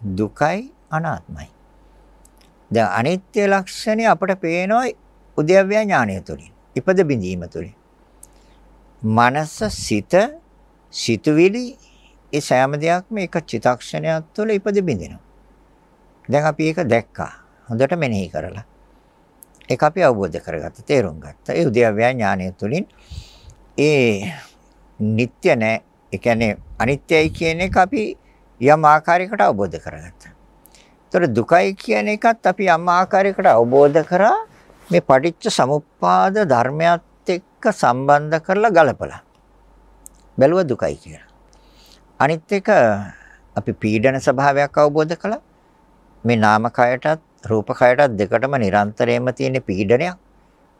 දුකයි අනාත්මයි. දැන් අනිත්‍ය ලක්ෂණය අපට පේනවා උද්‍යව්‍ය ඥානය තුළින්. ඉපද බිඳීම තුළින්. මනස සිත සිතුවිලි ඒ සෑම දෙයක්ම එක චිතක්ෂණයක් තුළ ඉපද බිඳිනවා. දැන් අපි ඒක දැක්කා. හොඳට මෙනෙහි කරලා. ඒක අපි අවබෝධ කරගත්තා, තේරුම් ගත්තා. ඒ උද්‍යව්‍ය ඥානය තුළින් ඒ නিত্য නැහැ. ඒ කියන්නේ අනිත්‍යයි කියන එක අපි යම් ආකාරයකට අවබෝධ කරගත්තා. ඒතර දුකයි කියන එකත් අපි යම් ආකාරයකට අවබෝධ කරා මේ පටිච්ච සමුප්පාද ධර්මයත් එක්ක සම්බන්ධ කරලා ගලපලා. බැලුවා දුකයි කියලා. අනිත් එක අපි පීඩන ස්වභාවයක් අවබෝධ කළා. මේ නාම කයටත් රූප කයටත් දෙකටම නිරන්තරයෙන්ම තියෙන පීඩනයක්.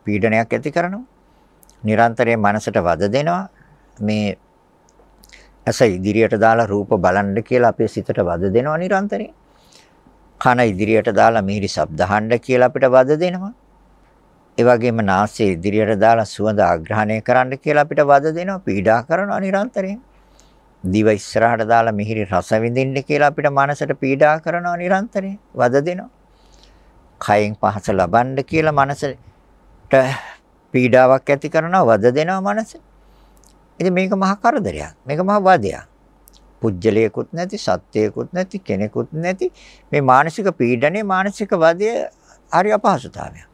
පීඩනයක් ඇති කරනවා. නිරන්තරයෙන් මනසට වද දෙනවා. මේ ඇස ඉදිරියට දාලා රූප බලන්න කියලා අපේ සිතට වද දෙනවා නිරන්තරයෙන්. කන ඉදිරියට දාලා මිහිරි ශබ්ද අහන්න කියලා අපිට වද දෙනවා. ඒ වගේම නාසය ඉදිරියට දාලා සුවඳ ආග්‍රහණය කරන්න කියලා අපිට වද දෙනවා, පීඩා කරනවා නිරන්තරයෙන්. දිව ඉස්සරහට දාලා මිහිරි රස විඳින්න කියලා අපිට මනසට පීඩා කරනවා නිරන්තරයෙන් වද දෙනවා. කයෙන් පහස ලබන්න කියලා මනසට පීඩාවක් ඇති කරනවා වද දෙනවා මනස. ඉතින් මේක මහා කරදරයක්. මේක මහා වදයක්. පුජ්‍යලයකුත් නැති සත්‍යයකුත් නැති කෙනෙකුත් නැති මේ මානසික පීඩනයේ මානසික වදය හරි අපහසුතාවයක්.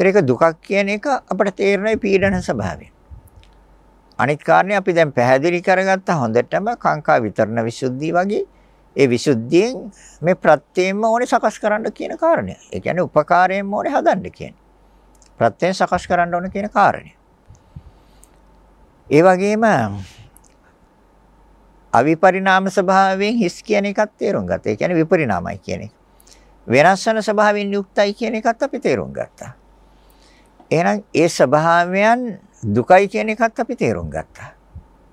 ඒක දුකක් කියන එක අපිට තේරෙන්නේ පීඩන ස්වභාවය. අනිත් කාරණේ අපි දැන් පැහැදිලි කරගත්ත හොඳටම කාංකා විතරණ විසුද්ධිය වගේ ඒ විසුද්ධියෙන් මේ ප්‍රත්‍යයෙන්ම ඕනේ සකස් කරන්න කියන කාරණය. ඒ කියන්නේ උපකාරයෙන්ම ඕනේ හදන්න කියන්නේ. ප්‍රත්‍යයෙන් සකස් කරන්න ඕනේ කියන කාරණය. ඒ වගේම අවිපරිණාම ස්වභාවයෙන් හිස් කියන එකත් තේරුම් ගත්තා. ඒ කියන්නේ විපරිණාමයි කියන එක. වෙනස් වෙන ස්වභාවයෙන් යුක්තයි කියන එකත් අපි තේරුම් ගත්තා. එහෙනම් ඒ ස්වභාවයන් දුකයි කියන එකත් අපි තේරුම් ගත්තා.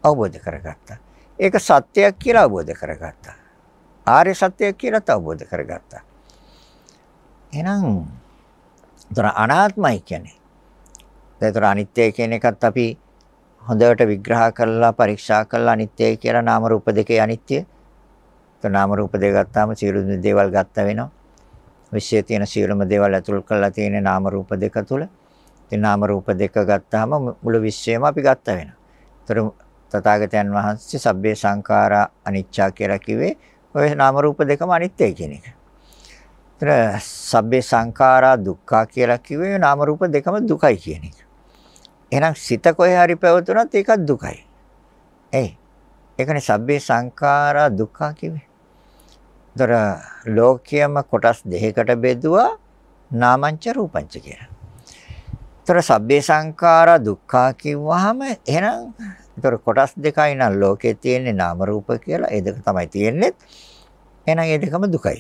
අවබෝධ කරගත්තා. ඒක සත්‍යයක් කියලා අවබෝධ කරගත්තා. ආර්ය සත්‍යයක් කියලාත් අවබෝධ කරගත්තා. එහෙනම් උතර අනාත්මයි කියන්නේ. ඒතර අනිත්‍ය කියන එකත් අපි හොඳට විග්‍රහ කරලා පරීක්ෂා කරලා අනිත්‍යයි කියලා නාම රූප දෙකේ අනිත්‍ය. તો නාම රූප දෙක ගත්තාම සියලු දේවල් ගත්ත වෙනවා. විශ්වයේ තියෙන සියලුම දේවල් ඇතුල් කරලා තියෙන නාම රූප දෙක තුල. ඉතින් නාම රූප දෙක ගත්තාම මුළු විශ්වයම අපි ගත්ත වෙනවා. ඒතර තථාගතයන් වහන්සේ සබ්බේ සංඛාරා අනිච්චා කියලා කිව්වේ ඔය නාම රූප දෙකම අනිත්‍යයි කියන එක. ඒතර සබ්බේ සංඛාරා දුක්ඛා කියලා කිව්වේ නාම රූප දෙකම දුකයි කියන එක. එහෙනම් සිත කොහේ හරි පැවතුනත් ඒකත් දුකයි. එයි. ඒකනේ සබ්බේ සංඛාරා දුක්ඛා කිව්වේ. ඒතර ලෝකයේම කොටස් දෙකකට බෙදුවා නාමංච රූපංච කියලා. ඒතර සබ්බේ සංඛාරා දුක්ඛා කිව්වහම එහෙනම් ඒතර කොටස් දෙකයි නම් ලෝකේ තියෙන්නේ නාම රූප කියලා. ඒ දෙක තමයි තියෙන්නේ. එහෙනම් ඒ දෙකම දුකයි.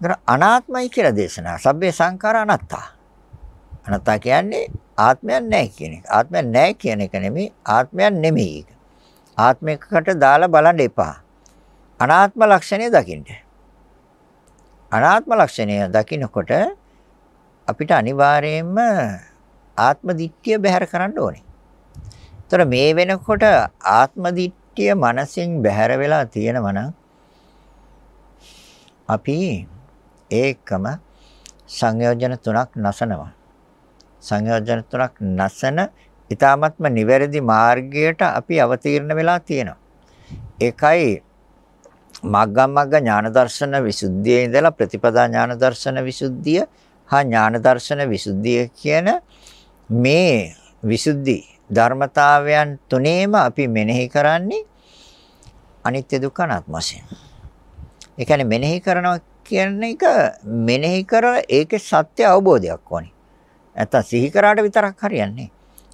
ඒතර අනාත්මයි කියලා දේශනා. සබ්බේ සංඛාරා අනාත්තා. අනාත්තා කියන්නේ ආත්මයක් නැහැ කියන එක. ආත්මයක් නැහැ කියන එක නෙමෙයි ආත්මයක් නෙමෙයි ඒක. ආත්මයකට දාලා බලන්න එපා. අනාත්ම ලක්ෂණය දකින්න. අනාත්ම ලක්ෂණය දකිනකොට අපිට අනිවාර්යයෙන්ම ආත්ම දිට්ඨිය බැහැර කරන්න ඕනේ. ඒතර මේ වෙනකොට ආත්ම දිට්ඨිය මනසින් බැහැර වෙලා තියෙනවා නම් අපි ඒකම සංයෝජන තුනක් නසනවා. සංයෝජන තුනක් නසන ඊ타මත්ම නිවැරදි මාර්ගයට අපි අවතීර්ණ වෙලා තියෙනවා. ඒකයි මග්ගමග්ග ඥාන දර්ශන විසුද්ධියේ ඉඳලා ප්‍රතිපදා ඥාන දර්ශන විසුද්ධිය හා ඥාන දර්ශන විසුද්ධිය කියන මේ විසුද්ධි ධර්මතාවයන් තුනේම අපි මෙනෙහි කරන්නේ අනිත්‍ය දුක්ඛ අනාත්ම වශයෙන්. ඒ කියන්නේ මෙනෙහි කරනවා කියන එක මෙනෙහි කරලා ඒකේ සත්‍ය අවබෝධයක් ඕනේ. නැත්තම් සිහි කරාට විතරක් හරියන්නේ.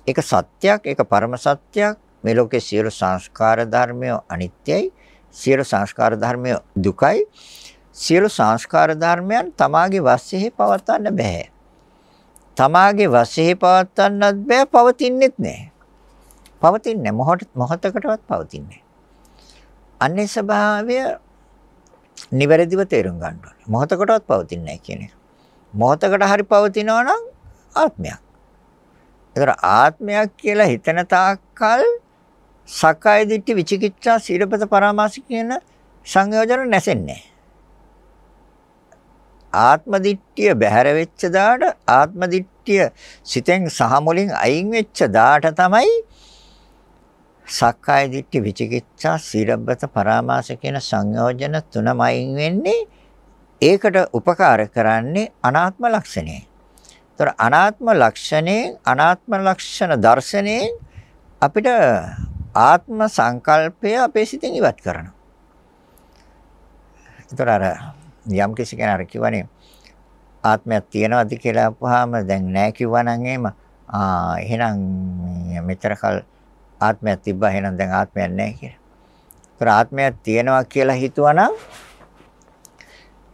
ඒක සත්‍යයක්, ඒක පරම සත්‍යයක්. මේ ලෝකේ සියලු සංස්කාර ධර්මය අනිත්‍යයි. සියලු සංස්කාර ධර්මය දුකයි. සියලු සංස්කාර ධර්මයන් තමාගේ වශයෙන් පවත්වන්න බෑ. තමාගේ වශයෙන් පවත්වන්නත් බෑ පවතින්නෙත් නෑ. පවතින්නේ මොහොත මොහොතකටවත් පවතින්නේ අන්නේ ස්වභාවය නිවැරදිව තේරුම් ගන්න ඕනේ. මොහොතකටවත් පවතින්නේ නැහැ කියන එක. මොහොතකට හරි පවතිනවා නම් ආත්මයක්. ඒතර ආත්මයක් කියලා හිතන තාක්කල් සක්කාය දිට්ඨි විචිකිච්ඡා සීලපත පරාමාස කියන සංයෝජන නැසෙන්නේ නැහැ. ආත්ම දිට්ඨිය බැහැර වෙච්ච දාට ආත්ම දිට්ඨිය සිතෙන් සහ මුලින් අයින් වෙච්ච දාට තමයි සක්කාය දිට්ඨි විචිකිච්ඡා සීලබ්බත පරාමාස කියන සංයෝජන තුනම අයින් වෙන්නේ ඒකට උපකාර කරන්නේ අනාත්ම ලක්ෂණය. ඒතර අනාත්ම ලක්ෂණයෙන් අනාත්ම ලක්ෂණ දර්ශනයෙන් අපිට ආත්ම සංකල්පය අපේ සිතෙන් ඉවත් කරනවා. ඒතර අර යම් කිසි කෙනෙක් කිව්වනේ ආත්මයක් තියනවාද කියලා අහුවාම දැන් නැහැ කිව්වනම් එහෙම ආ එහෙනම් මෙතර කල ආත්මයක් තිබ්බා එහෙනම් දැන් ආත්මයක් නැහැ කියලා. ඒතර ආත්මයක් තියනවා කියලා හිතුවනම්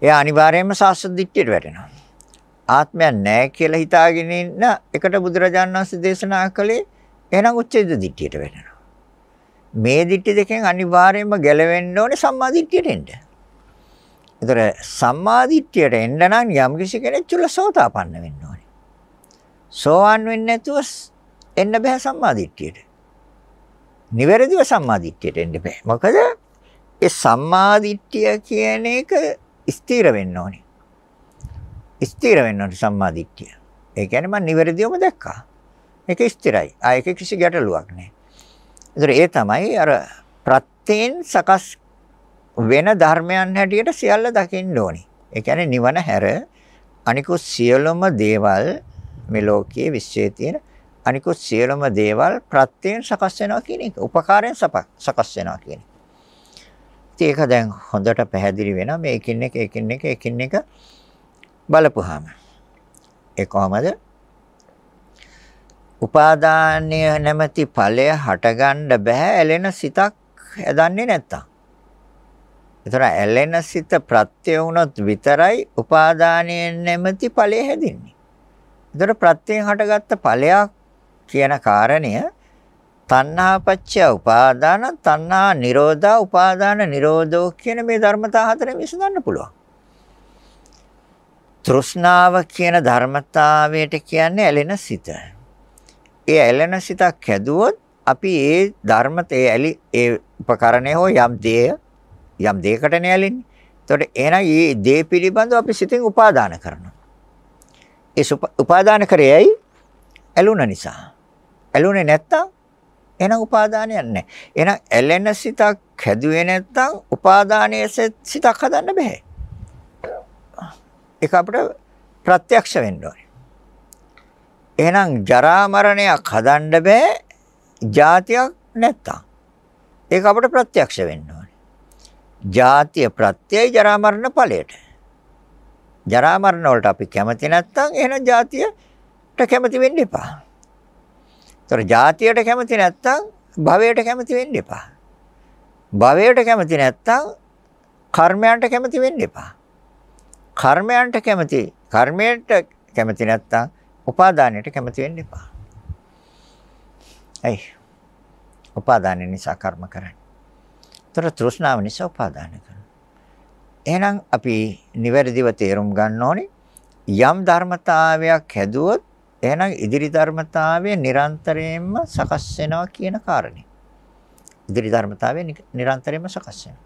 එයා අනිවාර්යයෙන්ම සාස්ත්‍ව දිට්ඨියට වැටෙනවා. ආත්මයක් නැහැ කියලා හිතාගෙන ඉන්න එකට බුදුරජාණන් වහන්සේ දේශනා කළේ එහෙනම් උච්චේද දිට්ඨියට වැටෙනවා. මේ දිට්ඨි දෙකෙන් අනිවාර්යයෙන්ම ගැලවෙන්න ඕනේ සම්මා දිට්ඨියට එන්න. ඒතර සම්මාදිට්ඨියට එන්න නම් යම්කිසි කෙනෙක් චුල්ල සෝතාපන්න වෙන්න ඕනේ. සෝවන් වෙන්නේ නැතුව එන්න බෑ සම්මාදිට්ඨියට. නිවැරදිව සම්මාදිට්ඨියට එන්න බෑ. මොකද ඒ සම්මාදිට්ඨිය කියන එක ස්ථිර වෙන්න ඕනේ. ස්ථිර වෙන්න ඕනේ සම්මාදිට්ඨිය. ඒ කියන්නේ මම නිවැරදිවම දැක්කා. ඒක ස්ථිරයි. ආ ඒක කිසි ගැටලුවක් නැහැ. ඒතර ඒ තමයි අර ප්‍රත්‍යයෙන් සකස් වෙන ධර්මයන් හැටියට සියල්ල දකින්න ඕනේ. ඒ කියන්නේ නිවන හැර අනිකුත් සියලුම දේවල් මේ ලෝකයේ විශ්වයේ තියෙන අනිකුත් සියලුම දේවල් ප්‍රත්‍යයෙන් සකස් වෙනවා කියන එක. උපකාරයෙන් සකස් වෙනවා කියන එක. ඒක දැන් හොඳට පැහැදිලි වෙනවා මේ එකින් එක එකින් එක එකින් එක බලපුවාම. ඒ කොහමද? උපාදානය නැමැති ඵලය හටගන්න බෑ ඇලෙන සිතක් හැදන්නේ නැත්තම්. ඒතර ඇලෙන සිත ප්‍රත්‍ය වුණොත් විතරයි උපාදානය නැමැති ඵලය හැදෙන්නේ. ඒතර ප්‍රත්‍යයෙන් හටගත්ත ඵලයක් කියන කාරණය තණ්හාපච්චය උපාදාන තණ්හා නිරෝධා උපාදාන නිරෝධෝ කියන මේ ධර්මතා හතරෙන් විසඳන්න පුළුවන්. තෘෂ්ණාව කියන ධර්මතාවයට කියන්නේ ඇලෙන සිත. ඒ ඇලෙන සිතක් හැදුවොත් අපි ඒ ධර්මත ඒ ඇලි ඒ උපකරණය හෝ යම් දේ යම් දෙයකටනේ ඇලෙන්නේ. එතකොට එහෙනම් මේ දේ පිළිබඳව අපි සිතින් උපාදාන කරනවා. ඒ උපාදාන කරේයි ඇලුන නිසා. ඇලුනේ නැත්තම් එහෙනම් උපාදානයක් නැහැ. එහෙනම් ඇලෙන සිතක් හැදුවේ නැත්තම් උපාදානයේ සිතක් හදන්න බෑ. ඒක අපිට ප්‍රත්‍යක්ෂ වෙන්න ඕනේ. එහෙනම් ජරා මරණයක් හදන්න බෑ જાතියක් නැත්තම්. ඒක අපිට ප්‍රත්‍යක්ෂ වෙන්න ඕනේ. ජාතිය ප්‍රත්‍යය ජරා මරණ ඵලයට. ජරා මරණ වලට අපි කැමති නැත්තම් එහෙනම් ජාතියට කැමති වෙන්න එපා. ඒතර ජාතියට කැමති නැත්තම් භවයට කැමති වෙන්න එපා. භවයට කැමති නැත්තම් කර්මයන්ට කැමති වෙන්න එපා. කර්මයන්ට කැමති කර්මයට කැමති නැත්තම් උපාදානයට කැමති වෙන්න එපා. ඇයි? උපාදාන නිසා කර්ම කරන්නේ. ତර තෘෂ්ණාව නිසා උපාදාන කරනවා. එහෙනම් අපි නිවැරදිව තේරුම් ගන්න ඕනේ යම් ධර්මතාවයක් හැදුවොත් එහෙනම් ඉදිරි ධර්මතාවය නිරන්තරයෙන්ම සකස් වෙනවා කියන කාරණේ. ඉදිරි ධර්මතාවය නිරන්තරයෙන්ම සකස් වෙනවා.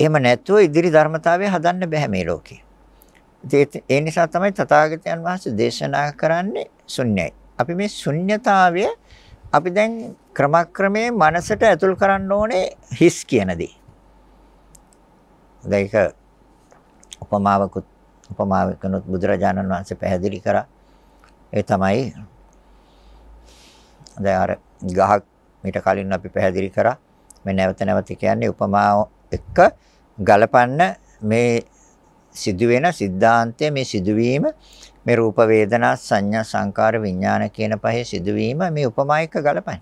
එහෙම නැතුව ඉදිරි ධර්මතාවය හදන්න බෑ මේ ලෝකේ. ඒ නිසා තමයි තථාගතයන් වහන්සේ දේශනා කරන්නේ ශුන්‍යයි. අපි මේ ශුන්‍යතාවය අපි දැන් ක්‍රමක්‍රමයෙන් මනසට ඇතුල් කරන්න ඕනේ හිස් කියන දේ. දැන් ඒක උපමාවකුත් උපමාවකනොත් බුදුරජාණන් වහන්සේ පැහැදිලි කරා. ඒ තමයි දැන් අර ගහක් මීට කලින් අපි පැහැදිලි කරා මේ නැවත නැවත කියන්නේ උපමා එක්ක ගලපන්න මේ සිදුවෙන સિદ્ધාන්තය මේ සිදුවීම මේ රූප වේදනා සංඥා සංකාර විඥාන කියන පහේ සිදුවීම මේ උපමා එක්ක ගලපන්න.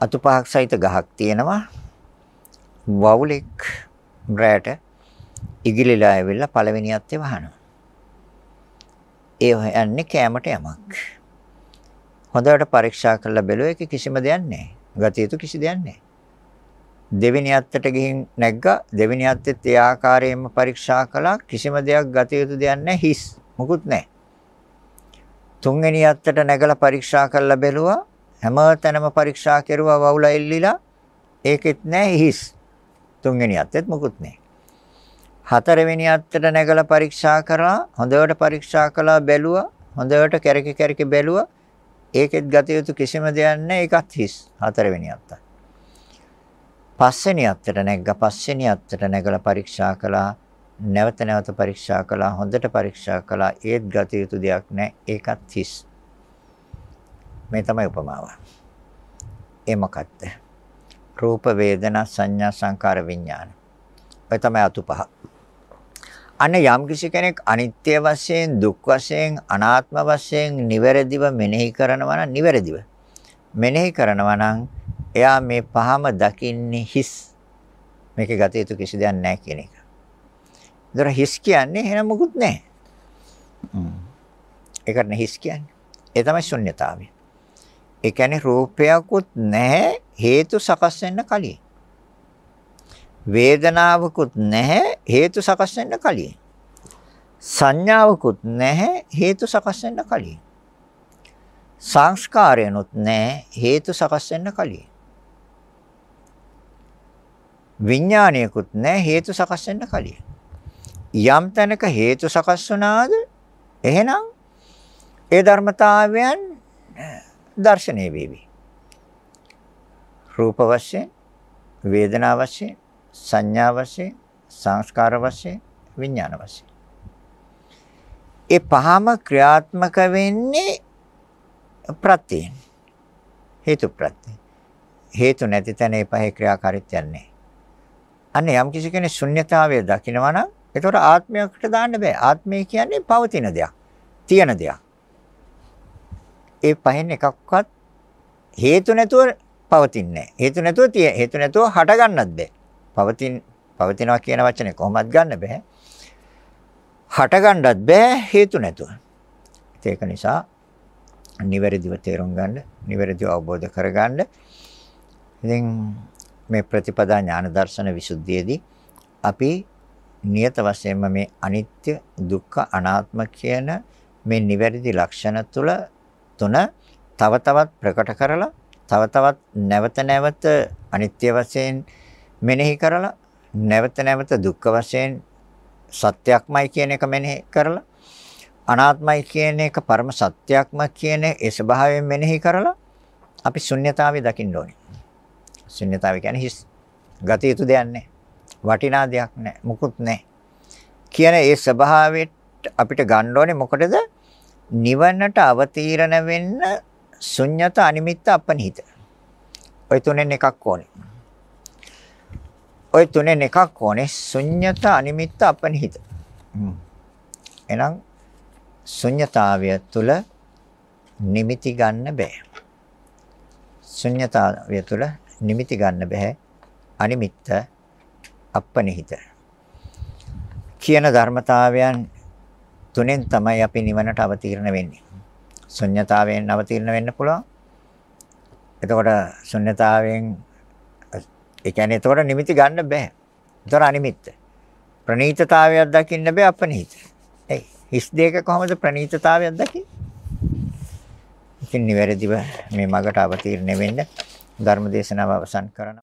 අතු පහක් සහිත ගහක් තියෙනවා. වවුලෙක් රැට ඉගිලිලා ඇවිල්ලා පළවෙනියත් වහනවා. ඒ හොයන්නේ කැමට යමක්. හොඳට පරීක්ෂා කරලා බැලුවා ඒක කිසිම දෙයක් නැහැ. ගතිය යුතු කිසි දෙයක් නැහැ. දෙවෙනි අත්තට ගිහින් නැග්ගා. දෙවෙනි අත්තෙත් ඒ ආකාරයෙන්ම පරීක්ෂා කළා. කිසිම දෙයක් ගත යුතු දෙයක් නැහැ. හිස්. මුකුත් නැහැ. තුන්වෙනි අත්තට නැගලා පරීක්ෂා කරලා බැලුවා. හැම තැනම පරීක්ෂා කෙරුවා වවුලා එල්ලිලා ඒකෙත් නැහැ හිස්. තුන්වෙනි අත්තෙත් මුකුත් නැහැ. හතරවෙනි අත්තට නැගලා පරීක්ෂා කරා හොඳට පරීක්ෂා කළා බැලුවා හොඳට කැරකි කැරකි බැලුවා. ඒකෙත් ගත යුතු කිසිම දෙයක් නැහැ ඒකත් හිස්. හතරවෙනි අත්තත් පස්වෙනි අත්තට නැග්ගා පස්වෙනි අත්තට නැගලා පරීක්ෂා කළා නැවත නැවත පරීක්ෂා කළා හොඳට පරීක්ෂා කළා. ඒත් ගත යුතු දෙයක් නැහැ ඒකත් හිස්. මේ තමයි උපමාව. ඒ මොකක්ද රූප වේදනා සංඥා සංකාර විඥාන. ඔය තමයි අතු පහ. අන්න යම් කිසි කෙනෙක් අනිත්‍ය වශයෙන් දුක් වශයෙන් අනාත්ම වශයෙන් නිවැරදිව මෙනෙහි කරනවා නම් නිවැරදිව මෙනෙහි කරනවා නම් එයා මේ පහම දකින්නේ හිස්. මේකේ ගත යුතු කිසි දෙයක් නැහැ කියන එක. ඒතර හිස් කියන්නේ එහෙම මොකුත් නැහැ. හ්ම්. ඒකට නේ හිස් කියන්නේ. ඒ තමයි ශුන්්‍යතාවය. ඒ කියන්නේ රූපයකුත් නැහැ හේතු සකස් වෙන්න කලින්. වේදනාවකුත් නැහැ හේතු සකස් වෙන්න කලින්. සංඥාවකුත් නැහැ හේතු සකස් වෙන්න කලින්. සංස්කාරයනොත් නැහැ හේතු සකස් වෙන්න කලින්. විඥානයකුත් නැහැ හේතු සකස් වෙන්න කලින්. යම් තැනක හේතු සකස් වුණාද එහෙනම් ඒ ධර්මතාවයන් දර්ශනය වේවි. රූප වශයෙන්, වේදනා වශයෙන්, සංඥා වශයෙන්, සංස්කාර වශයෙන්, විඥාන වශයෙන්. ඒ පහම ක්‍රියාත්මක වෙන්නේ ප්‍රත්‍යයෙන්. හේතු ප්‍රත්‍ය. හේතු නැති තැන ඒ පහේ ක්‍රියාකාරීත්වයක් නැහැ. අන්න යම් කිසි කෙනෙක් ශුන්්‍යතාවය දකිනවා නම් ඒතකොට ආත්මයකට දාන්න බෑ. ආත්මය කියන්නේ පවතින දෙයක්. තියෙන දෙයක්. ඒ පහෙන් එකක්වත් හේතු නැතුව පවතින්නේ නැහැ. හේතු නැතුව තිය හේතු නැතුව හට ගන්නත් බෑ. පවතින පවතිනවා කියන වචනේ කොහොමවත් ගන්න බෑ. හට ගන්නත් බෑ හේතු නැතුව. ඒක නිසා නිවැරදිව තේරුම් ගන්න, නිවැරදිව අවබෝධ කරගන්න. ඉතින් මේ ප්‍රතිපදා ඥාන දර්ශන විසුද්ධියේදී අපි නියත වශයෙන්ම මේ අනිත්‍ය දුක්ඛ අනාත්ම කියන මේ නිවැරදි ලක්ෂණ තුල තුන තව තවත් ප්‍රකට කරලා තව තවත් නැවත නැවත අනිත්‍ය වශයෙන් මෙනෙහි කරලා නැවත නැවත දුක්ඛ වශයෙන් සත්‍යක්මයි කියන එක මෙනෙහි කරලා අනාත්මයි කියන එක පරම සත්‍යක්ම කියන ඒ ස්වභාවයෙන් මෙනෙහි කරලා අපි ශුන්්‍යතාවය දකින්න ඕනේ. ශුන්‍යතාවය කියන්නේ හිස් ගත යුතු දෙයක් නැහැ. වටිනා දෙයක් නැහැ. මුකුත් නැහැ. කියන ඒ ස්වභාවයට අපිට ගන්න ඕනේ මොකටද? නිවනට අවතීර්ණ වෙන්න ශුන්‍යත අනිමිත්ත අපනිහිත. ওই තුනෙන් එකක් ඕනේ. ওই තුනෙන් එකක් ඕනේ ශුන්‍යත අනිමිත්ත අපනිහිත. එහෙනම් ශුන්‍යතාවය තුළ නිමිති ගන්න බෑ. ශුන්‍යතාවය තුළ නිමිති ගන්න බෑ. අනිමිත්ත අපනිහිත. කියන ධර්මතාවයන් තුනෙන් තමයි අපි නිවනට අවතීර්ණ වෙන්නේ. ශුන්‍යතාවයෙන් අවතීර්ණ වෙන්න පුළුවන්. එතකොට ශුන්‍යතාවයෙන් ඒ කියන්නේ එතකොට නිමිති ගන්න බෑ. ඒතර අනිමිත්ත. ප්‍රනීතතාවයක් දකින්න බෑ අපනිහිත. ඒ හිස් දෙයක කොහොමද ප්‍රනීතතාවයක් දකින්නේ? ඉතින් නිවැරදිව මේ මගට අවතීර්ණ වෙන්න ධර්ම දේශනාව අවසන් කරනවා